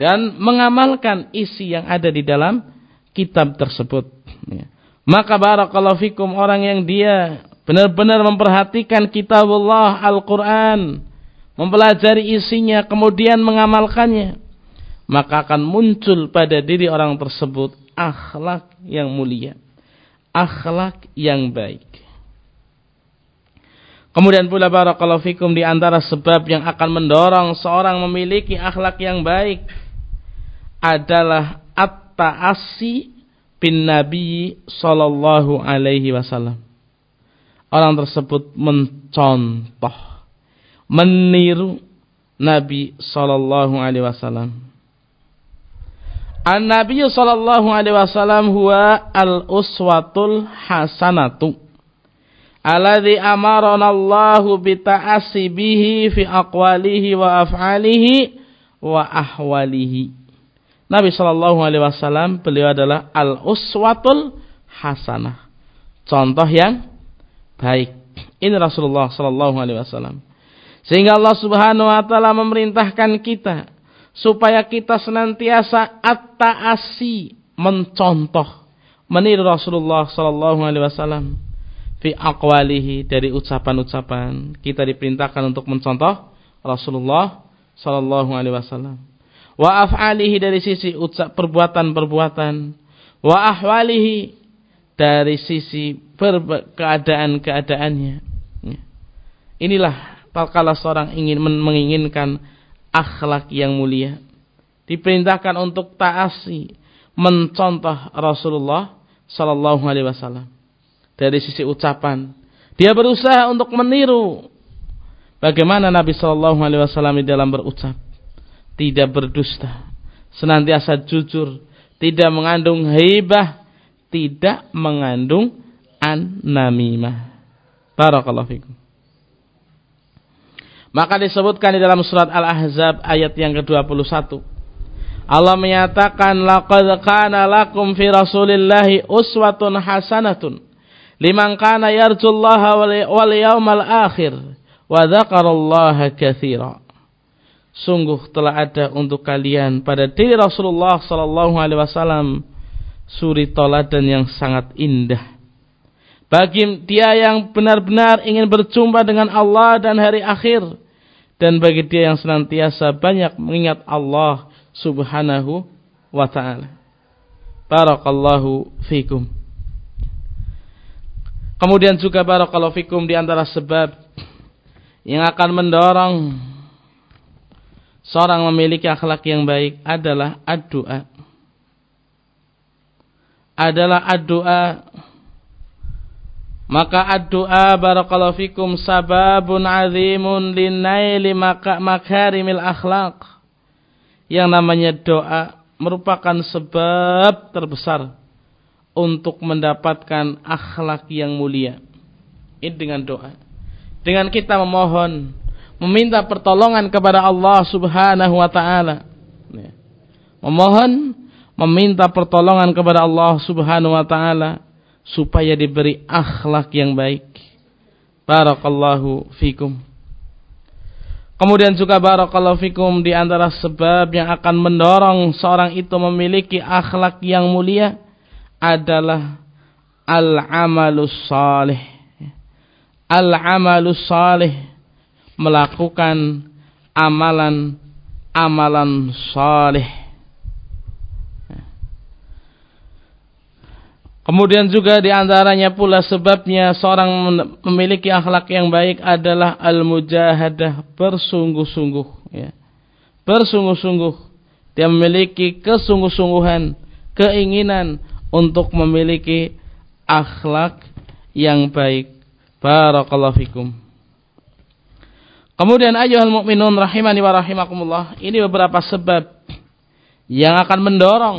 dan mengamalkan isi yang ada di dalam kitab tersebut. Ya. Maka barakallahu fikum orang yang dia benar-benar memperhatikan kitabullah Al-Quran, mempelajari isinya, kemudian mengamalkannya, maka akan muncul pada diri orang tersebut akhlak yang mulia akhlak yang baik. Kemudian pula barakallahu fikum di antara sebab yang akan mendorong seorang memiliki akhlak yang baik adalah at-ta'assi bin Nabi sallallahu alaihi wasallam. Orang tersebut mencontoh, meniru Nabi sallallahu alaihi wasallam. An-Nabi sallallahu alaihi wasallam huwa al-uswatul hasanatu. Alladhi amarana Allahu bi ta'assi bihi fi aqwalihi wa af'alihi wa ahwalihi. Nabi sallallahu alaihi wasallam beliau adalah al-uswatul hasanah. Contoh yang baik. Ini Rasulullah sallallahu alaihi wasallam. Sehingga Allah Subhanahu wa taala memerintahkan kita supaya kita senantiasa at-ta'asi mencontoh. Meniru Rasulullah sallallahu alaihi wasallam fi aqwalihi dari ucapan-ucapan kita diperintahkan untuk mencontoh Rasulullah sallallahu alaihi wasallam. Wa af'alihi dari sisi ucap perbuatan-perbuatan. Wa ahwalihi dari sisi keadaan-keadaannya. Inilah kalau seorang ingin menginginkan akhlak yang mulia. Diperintahkan untuk taasi, mencontoh Rasulullah sallallahu alaihi wasallam. dari sisi ucapan. Dia berusaha untuk meniru bagaimana Nabi Shallallahu Alaihi Wasallam di dalam berucap, tidak berdusta, senantiasa jujur, tidak mengandung hibah, tidak mengandung an-namimah. Barakallahu fikum. Maka disebutkan di dalam surat Al-Ahzab ayat yang ke-21. Allah menyatakan laqad kana lakum fi Rasulillahi uswatun hasanatun liman kana yarjullaha wal yawmal akhir wa dzakarallaha katsira. Sungguh telah ada untuk kalian pada diri Rasulullah sallallahu alaihi wasallam suri toladan yang sangat indah. Bagi dia yang benar-benar ingin berjumpa dengan Allah dan hari akhir dan bagi dia yang senantiasa banyak mengingat Allah Subhanahu wa taala. Barakallahu fikum. Kemudian juga barakallahu fikum di antara sebab yang akan mendorong seorang memiliki akhlak yang baik adalah ad-doa. Adalah ad-doa maka ad-du'a barakallahu fikum sababun azimun linaili makarimil akhlaq. Yang namanya doa merupakan sebab terbesar untuk mendapatkan akhlak yang mulia. Ini dengan doa. Dengan kita memohon, meminta pertolongan kepada Allah Subhanahu wa taala. Memohon, meminta pertolongan kepada Allah Subhanahu wa taala supaya diberi akhlak yang baik. Barakallahu fikum. Kemudian juga barakallahu fikum di antara sebab yang akan mendorong seorang itu memiliki akhlak yang mulia adalah al-amalus salih. Al-amalus salih melakukan amalan amalan salih Kemudian juga di antaranya pula sebabnya seorang memiliki akhlak yang baik adalah al-mujahadah bersungguh-sungguh. Ya. Bersungguh-sungguh. Dia memiliki kesungguh-sungguhan, keinginan untuk memiliki akhlak yang baik. Barakallahu fikum. Kemudian ayuhal mu'minun rahimani wa rahimakumullah. Ini beberapa sebab yang akan mendorong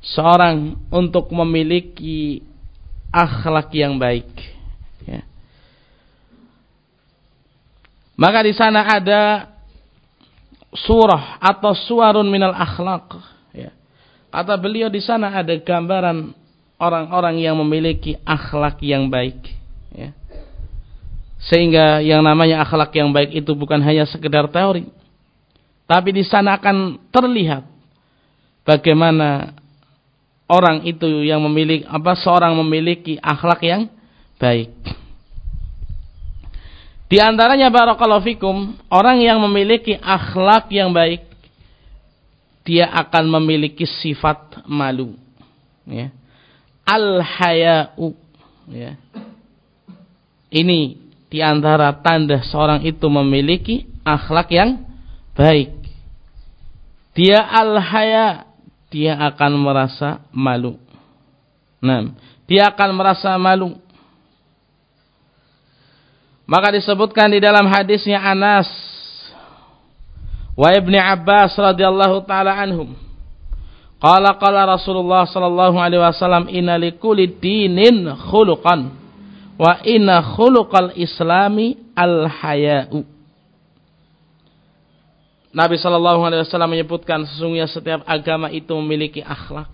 seorang untuk memiliki akhlak yang baik. Ya. Maka di sana ada surah atau suarun minal akhlak. Ya. Kata beliau di sana ada gambaran orang-orang yang memiliki akhlak yang baik. Ya. Sehingga yang namanya akhlak yang baik itu bukan hanya sekedar teori. Tapi di sana akan terlihat bagaimana orang itu yang memiliki apa seorang memiliki akhlak yang baik. Di antaranya barakallahu fikum, orang yang memiliki akhlak yang baik dia akan memiliki sifat malu. Ya. Al-haya'u ya. Ini di antara tanda seorang itu memiliki akhlak yang baik. Dia al-haya dia akan merasa malu. Nah, dia akan merasa malu. Maka disebutkan di dalam hadisnya Anas wa Ibnu Abbas radhiyallahu taala anhum. Qala qala Rasulullah sallallahu alaihi wasallam inna likulli dinin khuluqan wa inna khuluqal islami al haya'u. Nabi Shallallahu Alaihi Wasallam menyebutkan sesungguhnya setiap agama itu memiliki akhlak.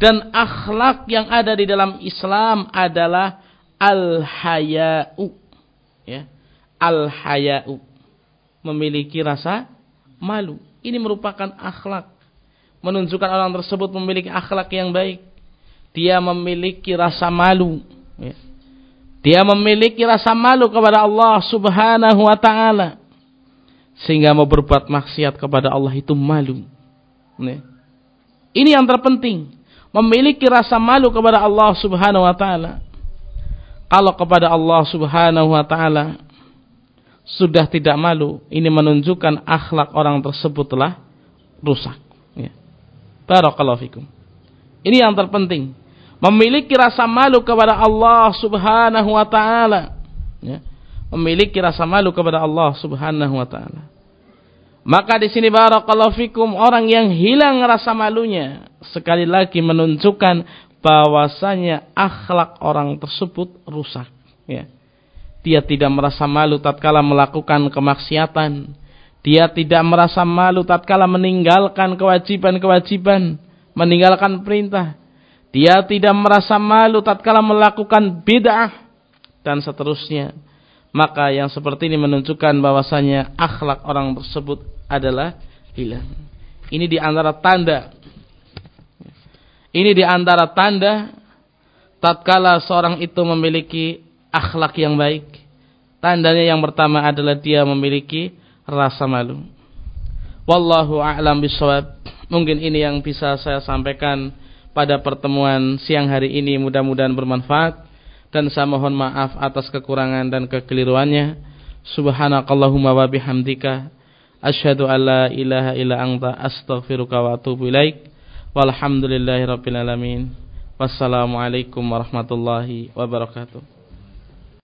Dan akhlak yang ada di dalam Islam adalah al hayau ya al hayau memiliki rasa malu. Ini merupakan akhlak. Menunjukkan orang tersebut memiliki akhlak yang baik. Dia memiliki rasa malu. Ya. dia memiliki rasa malu kepada Allah Subhanahu wa taala sehingga mau berbuat maksiat kepada Allah itu malu. Ini yang terpenting, memiliki rasa malu kepada Allah Subhanahu wa taala. Kalau kepada Allah Subhanahu wa taala sudah tidak malu, ini menunjukkan akhlak orang tersebut telah rusak. Ya. Barakallahu fikum. Ini yang terpenting. memiliki rasa malu kepada Allah Subhanahu wa taala ya memiliki rasa malu kepada Allah Subhanahu wa taala. Maka di sini barakallahu fikum orang yang hilang rasa malunya sekali lagi menunjukkan bahwasanya akhlak orang tersebut rusak ya. Dia tidak merasa malu tatkala melakukan kemaksiatan. Dia tidak merasa malu tatkala meninggalkan kewajiban-kewajiban meninggalkan perintah. Dia tidak merasa malu tatkala melakukan bid'ah dan seterusnya. Maka yang seperti ini menunjukkan bahwasanya akhlak orang tersebut adalah hilang. Ini di antara tanda ini di antara tanda tatkala seorang itu memiliki akhlak yang baik. Tandanya yang pertama adalah dia memiliki rasa malu. Wallahu a'lam bishawab. Mungkin ini yang bisa saya sampaikan pada pertemuan siang hari ini mudah-mudahan bermanfaat dan saya mohon maaf atas kekurangan dan kekeliruannya. Subhanakallahumma wa bihamdika asyhadu an la ilaha illa anta astaghfiruka wa atubu ilaik. Walhamdulillahi rabbil alamin. Wassalamu alaikum warahmatullahi wabarakatuh